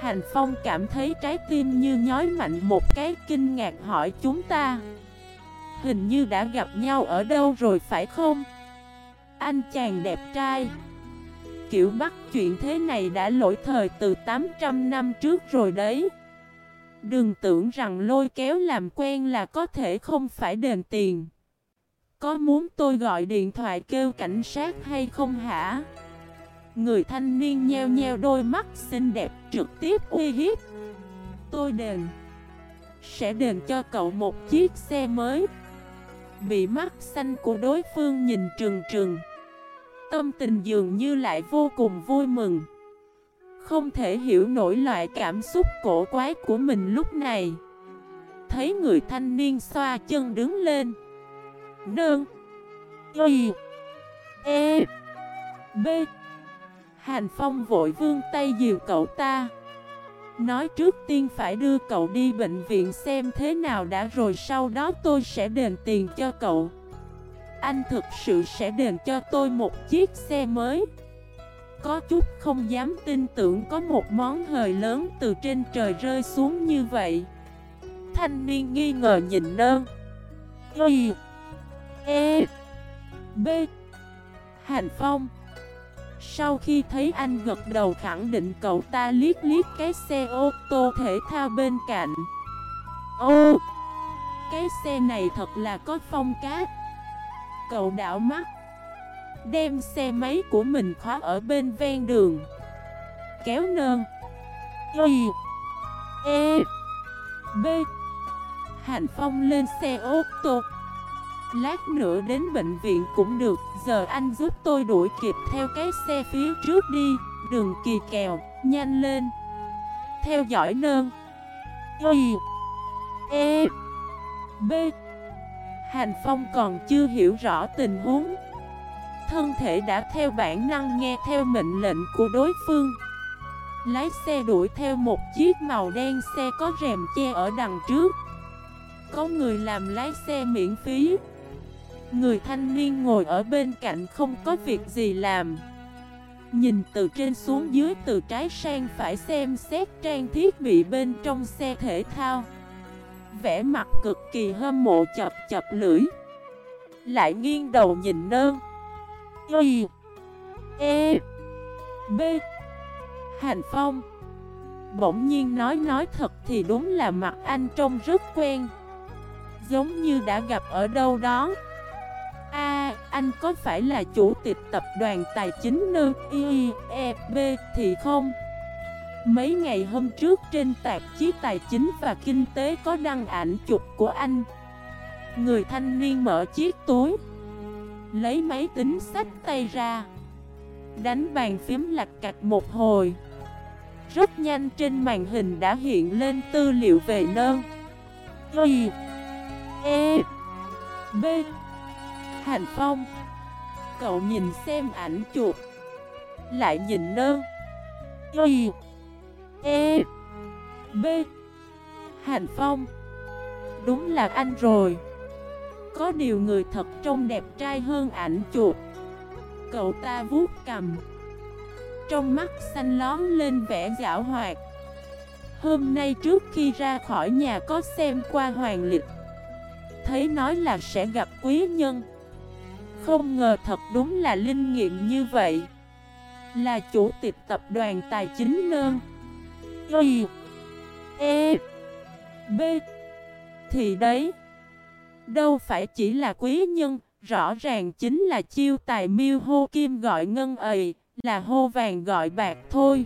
S1: Hành Phong cảm thấy trái tim như nhói mạnh một cái kinh ngạc hỏi chúng ta Hình như đã gặp nhau ở đâu rồi phải không? Anh chàng đẹp trai. Kiểu bắt chuyện thế này đã lỗi thời từ 800 năm trước rồi đấy. Đừng tưởng rằng lôi kéo làm quen là có thể không phải đền tiền. Có muốn tôi gọi điện thoại kêu cảnh sát hay không hả? Người thanh niên nheo nheo đôi mắt xinh đẹp trực tiếp uy hiếp. Tôi đền. Sẽ đền cho cậu một chiếc xe mới. Bị mắt xanh của đối phương nhìn trừng trừng. Tâm tình dường như lại vô cùng vui mừng. Không thể hiểu nổi loại cảm xúc cổ quái của mình lúc này. Thấy người thanh niên xoa chân đứng lên. Nương. Y. E. B. Hành Phong vội vương tay dìu cậu ta. Nói trước tiên phải đưa cậu đi bệnh viện xem thế nào đã rồi sau đó tôi sẽ đền tiền cho cậu anh thực sự sẽ đền cho tôi một chiếc xe mới. Có chút không dám tin tưởng có một món hời lớn từ trên trời rơi xuống như vậy. Thanh niên nghi ngờ nhìn nơn Y E. B. Hành Phong. Sau khi thấy anh gật đầu khẳng định cậu ta liếc liếc cái xe ô tô thể thao bên cạnh. Ô, Cái xe này thật là có phong cát cậu đảo mắt. Đem xe máy của mình khóa ở bên ven đường. Kéo nơn. Y. E. B. Hành Phong lên xe ô tô. Lát nữa đến bệnh viện cũng được. Giờ anh giúp tôi đuổi kịp theo cái xe phía trước đi. Đường kỳ kèo, nhanh lên. Theo dõi nơn. Y. E. B. Hành Phong còn chưa hiểu rõ tình huống. Thân thể đã theo bản năng nghe theo mệnh lệnh của đối phương. Lái xe đuổi theo một chiếc màu đen xe có rèm che ở đằng trước. Có người làm lái xe miễn phí. Người thanh niên ngồi ở bên cạnh không có việc gì làm. Nhìn từ trên xuống dưới từ trái sang phải xem xét trang thiết bị bên trong xe thể thao vẻ mặt cực kỳ hâm mộ chập chập lưỡi. Lại nghiêng đầu nhìn nơn. Y E B. Hành Phong. Bỗng nhiên nói nói thật thì đúng là mặt anh trông rất quen. Giống như đã gặp ở đâu đó. A, anh có phải là chủ tịch tập đoàn tài chính nơ Y, E, B thì không? Mấy ngày hôm trước trên tạp chí Tài chính và Kinh tế có đăng ảnh chụp của anh. Người thanh niên mở chiếc túi, Lấy máy tính sách tay ra. Đánh bàn phím lạch cạch một hồi. Rất nhanh trên màn hình đã hiện lên tư liệu về nơ. Y E B. Hành Phong. Cậu nhìn xem ảnh chụp. Lại nhìn nơ. Y. E B, Hàn Phong. Đúng là anh rồi. Có điều người thật trông đẹp trai hơn ảnh chuột. Cậu ta vuốt cầm Trong mắt xanh lón lên vẻ giảo hoạt. Hôm nay trước khi ra khỏi nhà có xem qua hoàng lịch. Thấy nói là sẽ gặp quý nhân. Không ngờ thật đúng là linh nghiệm như vậy. Là chủ tịch tập đoàn tài chính nơn Y E B. Thì đấy, Đâu phải chỉ là quý nhân, Rõ ràng chính là chiêu tài miêu hô kim gọi ngân ầy, Là hô vàng gọi bạc thôi.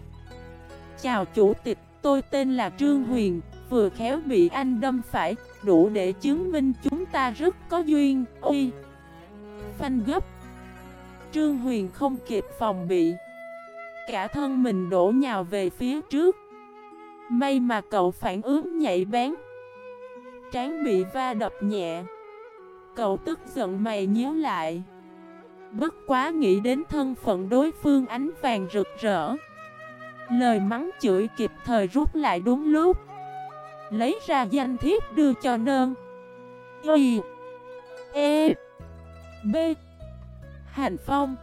S1: Chào chủ tịch, tôi tên là Trương Huyền, Vừa khéo bị anh đâm phải, Đủ để chứng minh chúng ta rất có duyên Ôi Phanh gấp. Trương Huyền không kịp phòng bị. Cả thân mình đổ nhào về phía trước. May mà cậu phản ứng nhạy bén. Trán bị va đập nhẹ. Cậu tức giận mày nhíu lại. Bất quá nghĩ đến thân phận đối phương ánh vàng rực rỡ. Lời mắng chửi kịp thời rút lại đúng lúc. Lấy ra danh thiếp đưa cho nơn. Y. E. B. Hành Phong.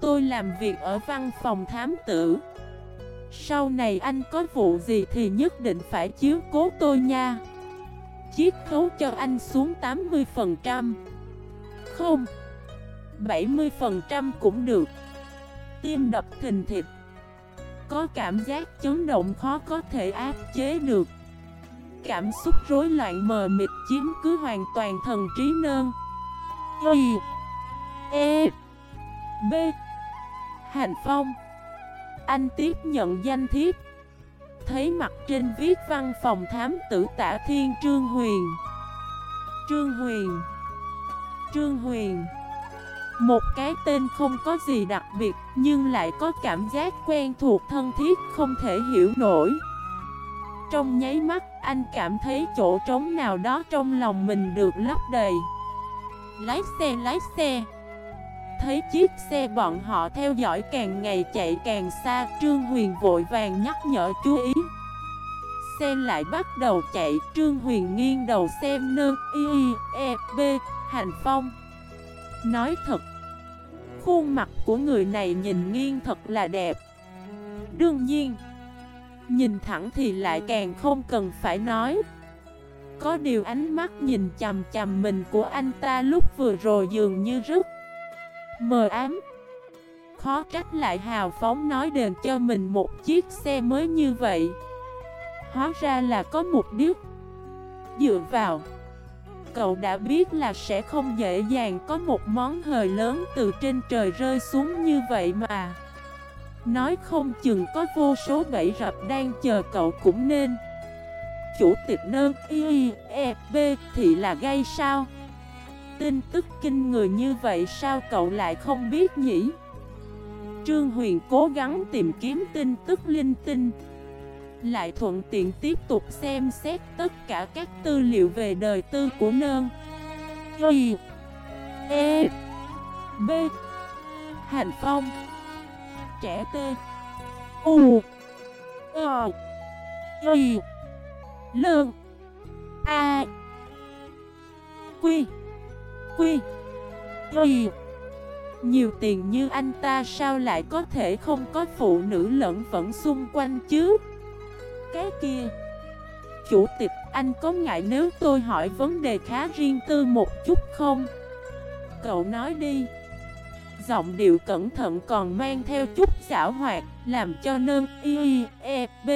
S1: Tôi làm việc ở văn phòng thám tử. Sau này anh có vụ gì thì nhất định phải chiếu cố tôi nha. Chiết khấu cho anh xuống 80% Không 70% cũng được. Tim đập thình thịt Có cảm giác chấn động khó có thể áp chế được. Cảm xúc rối loạn mờ mịt chiếm cứ hoàn toàn thần trí nơn. Y E B. Hành Phong. Anh tiếp nhận danh thiếp. Thấy mặt trên viết văn phòng thám tử tả thiên Trương Huyền. Trương Huyền. Trương Huyền. Một cái tên không có gì đặc biệt, Nhưng lại có cảm giác quen thuộc thân thiết không thể hiểu nổi. Trong nháy mắt, anh cảm thấy chỗ trống nào đó trong lòng mình được lấp đầy. Lái xe lái xe. Thấy chiếc xe bọn họ theo dõi càng ngày chạy càng xa Trương Huyền vội vàng nhắc nhở chú ý. Xe lại bắt đầu chạy Trương Huyền nghiêng đầu xem nơ Y, E, B, Hành Phong. Nói thật Khuôn mặt của người này nhìn nghiêng thật là đẹp. Đương nhiên Nhìn thẳng thì lại càng không cần phải nói. Có điều ánh mắt nhìn chầm chầm mình của anh ta lúc vừa rồi dường như rất mờ ám. Khó trách lại hào phóng nói đền cho mình một chiếc xe mới như vậy. Hóa ra là có mục đích Dựa vào. Cậu đã biết là sẽ không dễ dàng có một món hời lớn từ trên trời rơi xuống như vậy mà. Nói không chừng có vô số bẫy rập đang chờ cậu cũng nên. Chủ tịch nơ y e b thì là gây sao? Tin tức kinh người như vậy sao cậu lại không biết nhỉ? Trương Huyền cố gắng tìm kiếm tin tức linh tinh, Lại thuận tiện tiếp tục xem xét tất cả các tư liệu về đời tư của nơn. Y E B, Hành Phong, Trẻ T, U Ờ Y Lương A, Quy. Quy. Y Nhiều tiền như anh ta sao lại có thể không có phụ nữ lẫn vẫn xung quanh chứ? Cái kia. Chủ tịch, anh có ngại nếu tôi hỏi vấn đề khá riêng tư một chút không? Cậu nói đi. Giọng điệu cẩn thận còn mang theo chút xảo hoạt, Làm cho nơn y e b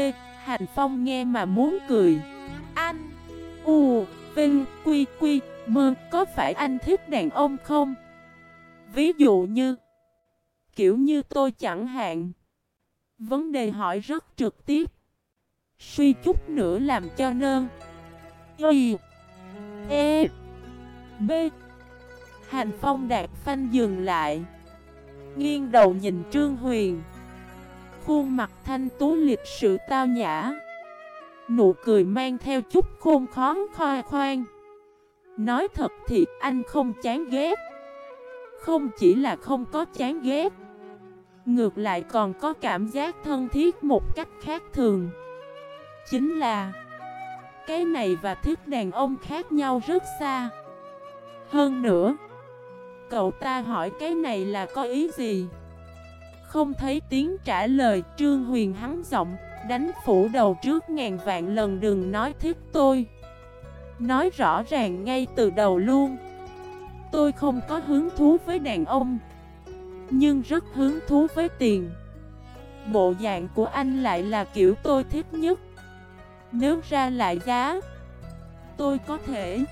S1: Hành phong nghe mà muốn cười. Anh, U, Vinh, Quy Quy. Mơ, có phải anh thích đàn ông không? Ví dụ như Kiểu như tôi chẳng hạn. Vấn đề hỏi rất trực tiếp. Suy chút nữa làm cho nơ Y E B. Hành phong đạt phanh dừng lại. Nghiêng đầu nhìn Trương Huyền. Khuôn mặt thanh tú lịch sự tao nhã. Nụ cười mang theo chút khôn khó khoa khoan Nói thật thì anh không chán ghét. Không chỉ là không có chán ghét, Ngược lại còn có cảm giác thân thiết một cách khác thường. Chính là cái này và thích đàn ông khác nhau rất xa. Hơn nữa, Cậu ta hỏi cái này là có ý gì? Không thấy tiếng trả lời, Trương Huyền hắn giọng, Đánh phủ đầu trước ngàn vạn lần đừng nói thích tôi. Nói rõ ràng ngay từ đầu luôn. Tôi không có hứng thú với đàn ông, Nhưng rất hứng thú với tiền. Bộ dạng của anh lại là kiểu tôi thích nhất. Nếu ra lại giá, Tôi có thể.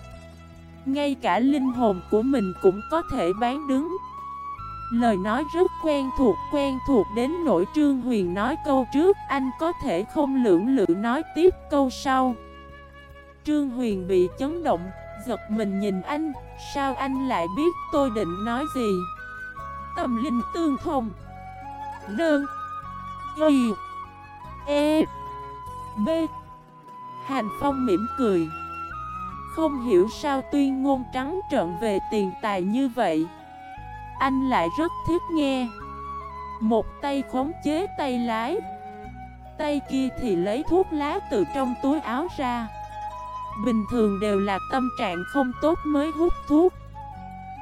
S1: Ngay cả linh hồn của mình cũng có thể bán đứng. Lời nói rất quen thuộc quen thuộc đến nỗi Trương Huyền nói câu trước, Anh có thể không lưỡng lự nói tiếp câu sau. Trương Huyền bị chấn động, Giật mình nhìn anh, Sao anh lại biết tôi định nói gì? Tâm linh tương thông. Đơn. Y. E. B. Hàn Phong mỉm cười. Không hiểu sao tuyên ngôn trắng trợn về tiền tài như vậy, Anh lại rất thích nghe. Một tay khống chế tay lái, Tay kia thì lấy thuốc lá từ trong túi áo ra. Bình thường đều là tâm trạng không tốt mới hút thuốc.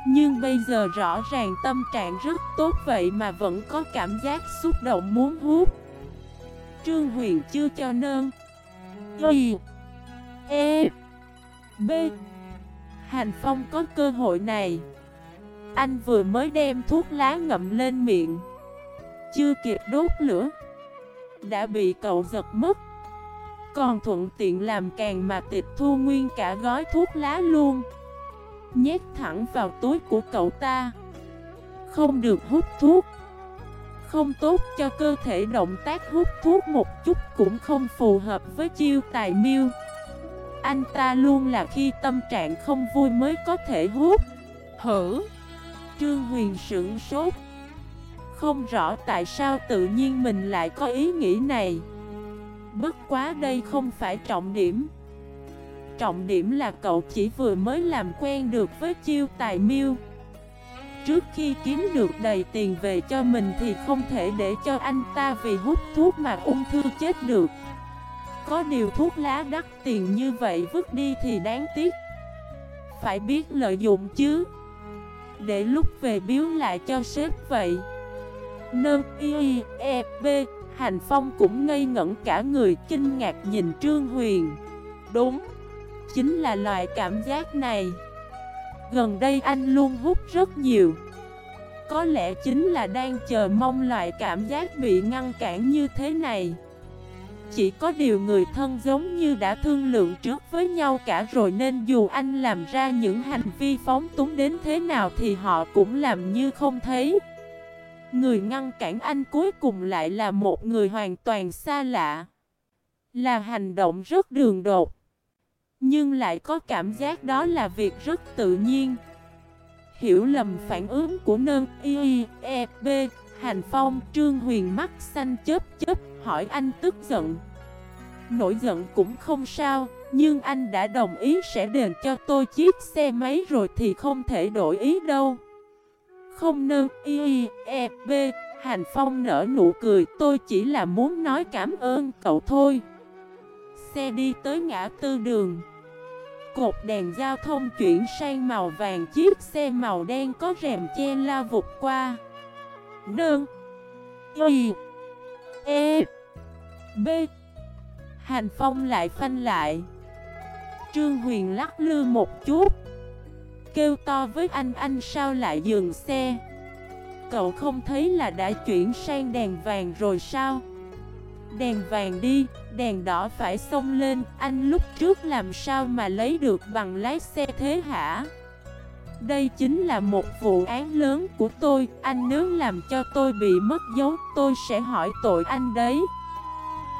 S1: Nhưng bây giờ rõ ràng tâm trạng rất tốt vậy mà vẫn có cảm giác xúc động muốn hút. Trương Huyền chưa cho nơn Y E B. Hành Phong có cơ hội này. Anh vừa mới đem thuốc lá ngậm lên miệng. Chưa kịp đốt lửa. Đã bị cậu giật mất còn thuận tiện làm càng mà tịch thu nguyên cả gói thuốc lá luôn. Nhét thẳng vào túi của cậu ta. Không được hút thuốc. Không tốt cho cơ thể động tác hút thuốc một chút cũng không phù hợp với chiêu tài miêu. Anh ta luôn là khi tâm trạng không vui mới có thể hút. Hử? Trương Huyền sững sốt. Không rõ tại sao tự nhiên mình lại có ý nghĩ này Bất quá đây không phải trọng điểm. Trọng điểm là cậu chỉ vừa mới làm quen được với chiêu tài miêu. Trước khi kiếm được đầy tiền về cho mình thì không thể để cho anh ta vì hút thuốc mà ung thư chết được. Có điều thuốc lá đắt tiền như vậy vứt đi thì đáng tiếc. Phải biết lợi dụng chứ. Để lúc về biếu lại cho sếp vậy. Nơ, y e b Hành Phong cũng ngây ngẩn cả người, kinh ngạc nhìn Trương Huyền. Đúng, Chính là loại cảm giác này. Gần đây anh luôn hút rất nhiều. Có lẽ chính là đang chờ mong loại cảm giác bị ngăn cản như thế này. Chỉ có điều người thân giống như đã thương lượng trước với nhau cả rồi Nên dù anh làm ra những hành vi phóng túng đến thế nào Thì họ cũng làm như không thấy. Người ngăn cản anh cuối cùng lại là một người hoàn toàn xa lạ. Là hành động rất đường đột. Nhưng lại có cảm giác đó là việc rất tự nhiên. Hiểu lầm phản ứng của nơn y e b Hành Phong Trương Huyền mắt xanh chớp chớp hỏi anh tức giận. Nổi giận cũng không sao, nhưng anh đã đồng ý sẽ đền cho tôi chiếc xe máy rồi thì không thể đổi ý đâu. Không nơ y e b Hành Phong nở nụ cười, Tôi chỉ là muốn nói cảm ơn cậu thôi. Xe đi tới ngã tư đường. Cột đèn giao thông chuyển sang màu vàng, Chiếc xe màu đen có rèm che la vụt qua. Nương Y E B Hành Phong lại phanh lại. Trương Huyền lắc lư một chút kêu to với anh anh sao lại dừng xe? Cậu không thấy là đã chuyển sang đèn vàng rồi sao? Đèn vàng đi, đèn đỏ phải xông lên Anh lúc trước làm sao mà lấy được bằng lái xe thế hả? Đây chính là một vụ án lớn của tôi Anh nếu làm cho tôi bị mất dấu Tôi sẽ hỏi tội anh đấy.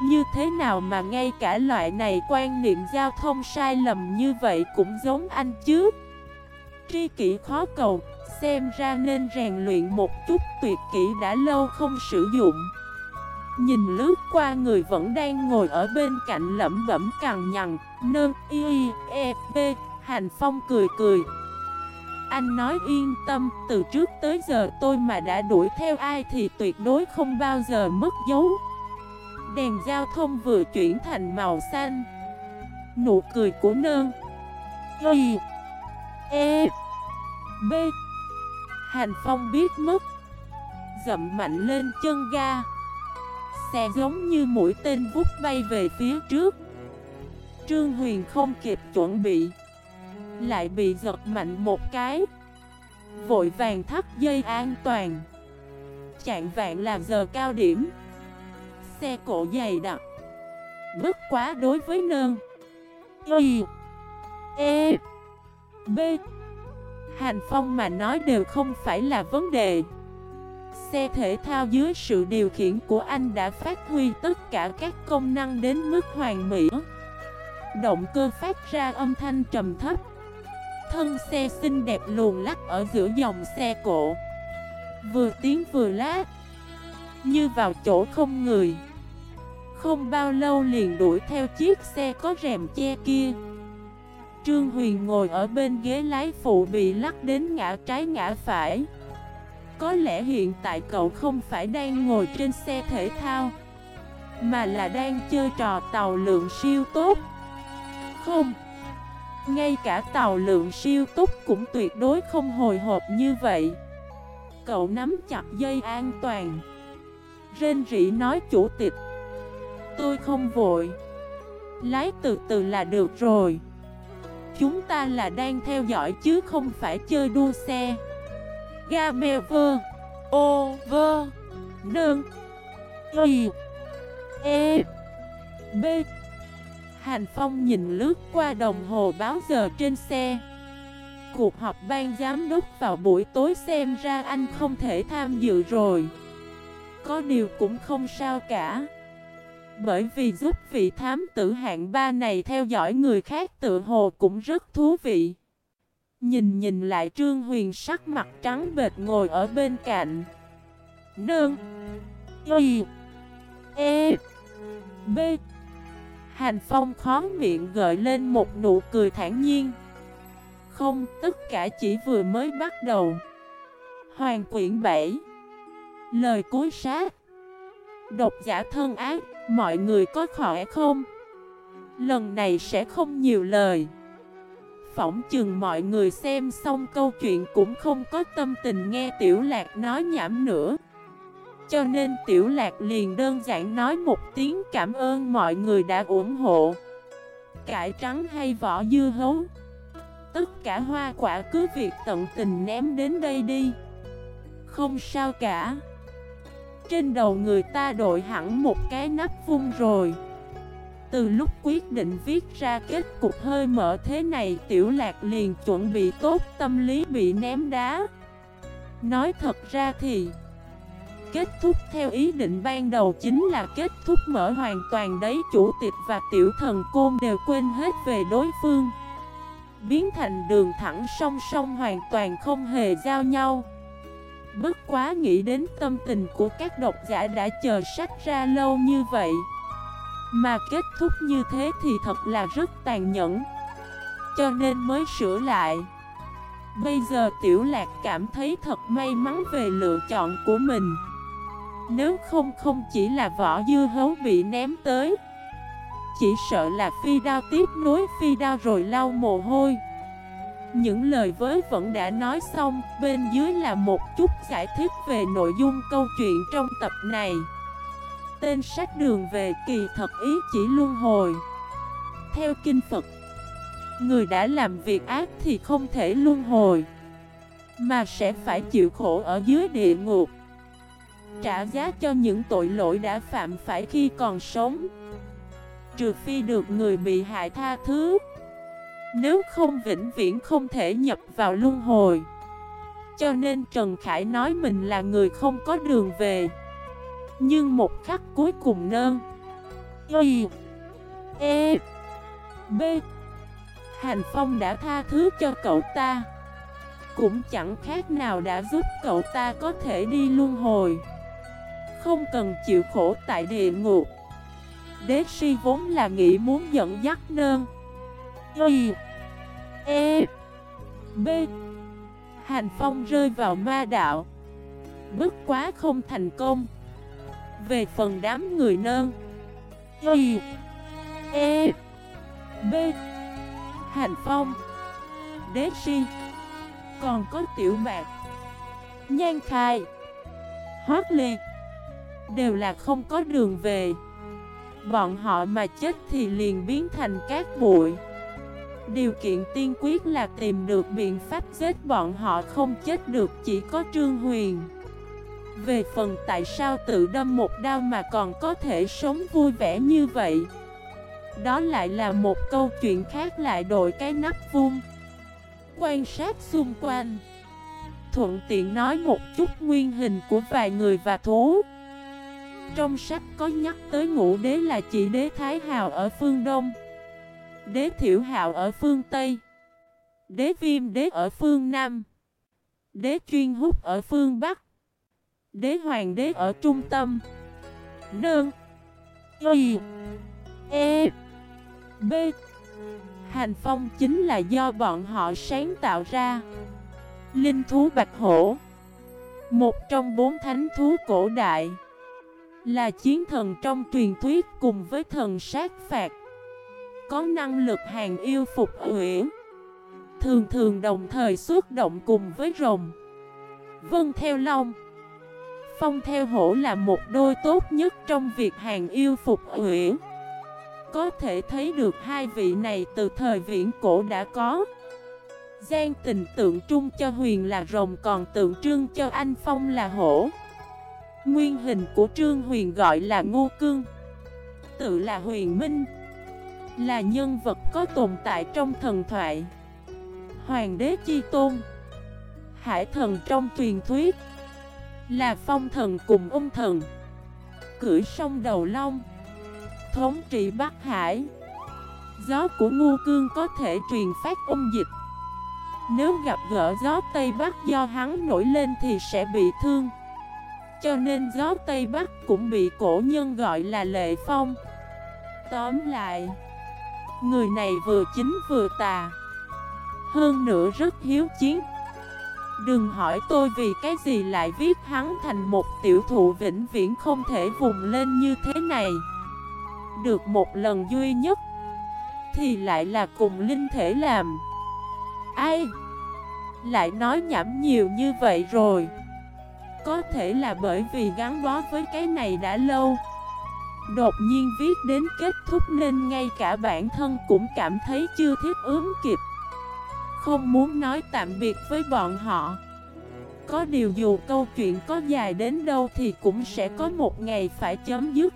S1: Như thế nào mà ngay cả loại này quan niệm giao thông sai lầm như vậy cũng giống anh chứ? Tri kỷ khó cầu, xem ra nên rèn luyện một chút tuyệt kỹ đã lâu không sử dụng. Nhìn lướt qua người vẫn đang ngồi ở bên cạnh lẩm bẩm cằn nhằn Nơ y e b Hành Phong cười cười. Anh nói yên tâm Từ trước tới giờ tôi mà đã đuổi theo ai Thì tuyệt đối không bao giờ mất dấu. Đèn giao thông vừa chuyển thành màu xanh. Nụ cười của nơn Y E B. Hành Phong biết mất. Dậm mạnh lên chân ga. Xe giống như mũi tên vút bay về phía trước. Trương Huyền không kịp chuẩn bị. Lại bị giật mạnh một cái. Vội vàng thắt dây an toàn. Chạng vạn làm giờ cao điểm. Xe cổ dày đặc. Bất quá đối với nơn. Y. E. B. Hành Phong mà nói đều không phải là vấn đề. Xe thể thao dưới sự điều khiển của anh đã phát huy tất cả các công năng đến mức hoàn mỹ. Động cơ phát ra âm thanh trầm thấp. Thân xe xinh đẹp luồn lắc ở giữa dòng xe cộ. Vừa tiến vừa lát. Như vào chỗ không người. Không bao lâu liền đuổi theo chiếc xe có rèm che kia. Trương Huyền ngồi ở bên ghế lái phụ bị lắc đến ngã trái ngã phải. Có lẽ hiện tại cậu không phải đang ngồi trên xe thể thao, Mà là đang chơi trò tàu lượng siêu tốt Không, Ngay cả tàu lượng siêu tốt cũng tuyệt đối không hồi hộp như vậy. Cậu nắm chặt dây an toàn. Rên rỉ nói, chủ tịch, Tôi không vội. Lái từ từ là được rồi. Chúng ta là đang theo dõi chứ không phải chơi đua xe. Game vơ, Ô vơ Nương Y E B. Hành Phong nhìn lướt qua đồng hồ báo giờ trên xe. Cuộc họp ban giám đốc vào buổi tối xem ra anh không thể tham dự rồi. Có điều cũng không sao cả bởi vì giúp vị thám tử hạng ba này theo dõi người khác tự hồ cũng rất thú vị. Nhìn nhìn lại Trương Huyền sắc mặt trắng bệt ngồi ở bên cạnh. Nương Y E B Hành Phong khó miệng gợi lên một nụ cười thản nhiên. Không, tất cả chỉ vừa mới bắt đầu. Hoàng quyển 7 Lời cuối sát Độc giả thân ác Mọi người có khỏe không? Lần này sẽ không nhiều lời. Phỏng chừng mọi người xem xong câu chuyện cũng không có tâm tình nghe Tiểu Lạc nói nhảm nữa. Cho nên Tiểu Lạc liền đơn giản nói một tiếng cảm ơn mọi người đã ủng hộ. Cải trắng hay vỏ dưa hấu? Tất cả hoa quả cứ việc tận tình ném đến đây đi. Không sao cả trên đầu người ta đội hẳn một cái nắp vung rồi. Từ lúc quyết định viết ra kết cục hơi mở thế này, Tiểu lạc liền chuẩn bị tốt tâm lý bị ném đá. Nói thật ra thì, Kết thúc theo ý định ban đầu chính là kết thúc mở hoàn toàn đấy. Chủ tịch và tiểu thần côn đều quên hết về đối phương. Biến thành đường thẳng song song hoàn toàn không hề giao nhau. Bất quá nghĩ đến tâm tình của các độc giả đã chờ sách ra lâu như vậy, Mà kết thúc như thế thì thật là rất tàn nhẫn. Cho nên mới sửa lại. Bây giờ Tiểu Lạc cảm thấy thật may mắn về lựa chọn của mình. Nếu không không chỉ là vỏ dưa hấu bị ném tới, Chỉ sợ là phi đao tiếp nối phi đao rồi lau mồ hôi những lời với vẫn đã nói xong, bên dưới là một chút giải thích về nội dung câu chuyện trong tập này. Tên sách đường về kỳ thật ý chỉ luân hồi. Theo kinh Phật, người đã làm việc ác thì không thể luân hồi, mà sẽ phải chịu khổ ở dưới địa ngục. Trả giá cho những tội lỗi đã phạm phải khi còn sống Trừ phi được người bị hại tha thứ nếu không vĩnh viễn không thể nhập vào luân hồi. Cho nên Trần Khải nói mình là người không có đường về. Nhưng một khắc cuối cùng nơn Y E B. Hành Phong đã tha thứ cho cậu ta. Cũng chẳng khác nào đã giúp cậu ta có thể đi luân hồi. Không cần chịu khổ tại địa ngục. Đế si vốn là nghĩ muốn dẫn dắt nơn Y E B. Hành Phong rơi vào ma đạo. Bất quá không thành công. Về phần đám người nơn Y E B. Hành Phong. Đế Si. Còn có Tiểu Bạc Nhan Khai. Hót Ly Đều là không có đường về. Bọn họ mà chết thì liền biến thành cát bụi. Điều kiện tiên quyết là tìm được biện pháp giết bọn họ không chết được, chỉ có Trương Huyền. Về phần tại sao tự đâm một đau mà còn có thể sống vui vẻ như vậy? Đó lại là một câu chuyện khác lại đổi cái nắp vuông. Quan sát xung quanh. Thuận tiện nói một chút nguyên hình của vài người và thú. Trong sách có nhắc tới ngũ đế là chỉ đế Thái Hào ở phương Đông. Đế Thiểu Hạo ở phương Tây. Đế Viêm Đế ở phương Nam. Đế Chuyên Húc ở phương Bắc. Đế Hoàng Đế ở trung tâm. Nương. Y. E. B. Hành phong chính là do bọn họ sáng tạo ra. Linh thú Bạch Hổ. Một trong bốn thánh thú cổ đại. Là chiến thần trong truyền thuyết cùng với thần sát phạt có năng lực hàng yêu phục uyển Thường thường đồng thời xuất động cùng với rồng. Vân theo long. Phong theo hổ là một đôi tốt nhất trong việc hàng yêu phục uyển Có thể thấy được hai vị này từ thời viễn cổ đã có. Giang tình tượng trung cho huyền là rồng, còn tượng trưng cho anh Phong là hổ. Nguyên hình của Trương Huyền gọi là Ngô Cương. Tự là huyền minh là nhân vật có tồn tại trong thần thoại. Hoàng đế Chi Tôn, Hải thần trong truyền thuyết, Là phong thần cùng ung thần. Cưỡi sông đầu long, Thống trị Bắc Hải. Gió của ngu cương có thể truyền phát ung dịch. Nếu gặp gỡ gió Tây Bắc do hắn nổi lên thì sẽ bị thương. Cho nên gió Tây Bắc cũng bị cổ nhân gọi là lệ phong. Tóm lại Người này vừa chính vừa tà. Hơn nữa rất hiếu chiến. Đừng hỏi tôi vì cái gì lại viết hắn thành một tiểu thụ vĩnh viễn không thể vùng lên như thế này. Được một lần duy nhất, Thì lại là cùng linh thể làm. Ai? Lại nói nhảm nhiều như vậy rồi. Có thể là bởi vì gắn bó với cái này đã lâu. Đột nhiên viết đến kết thúc nên ngay cả bản thân cũng cảm thấy chưa thiết ứng kịp. Không muốn nói tạm biệt với bọn họ. Có điều dù câu chuyện có dài đến đâu thì cũng sẽ có một ngày phải chấm dứt.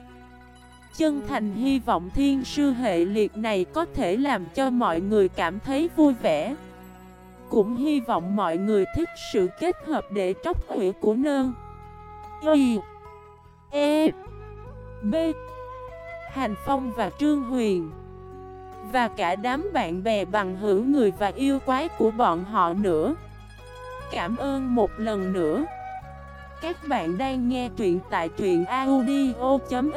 S1: Chân thành hy vọng thiên sư hệ liệt này có thể làm cho mọi người cảm thấy vui vẻ. Cũng hy vọng mọi người thích sự kết hợp để tróc hủy của nơn. Y E B. Hành Phong và Trương Huyền. Và cả đám bạn bè bằng hữu người và yêu quái của bọn họ nữa. Cảm ơn một lần nữa. Các bạn đang nghe truyện tại truyện audio.fif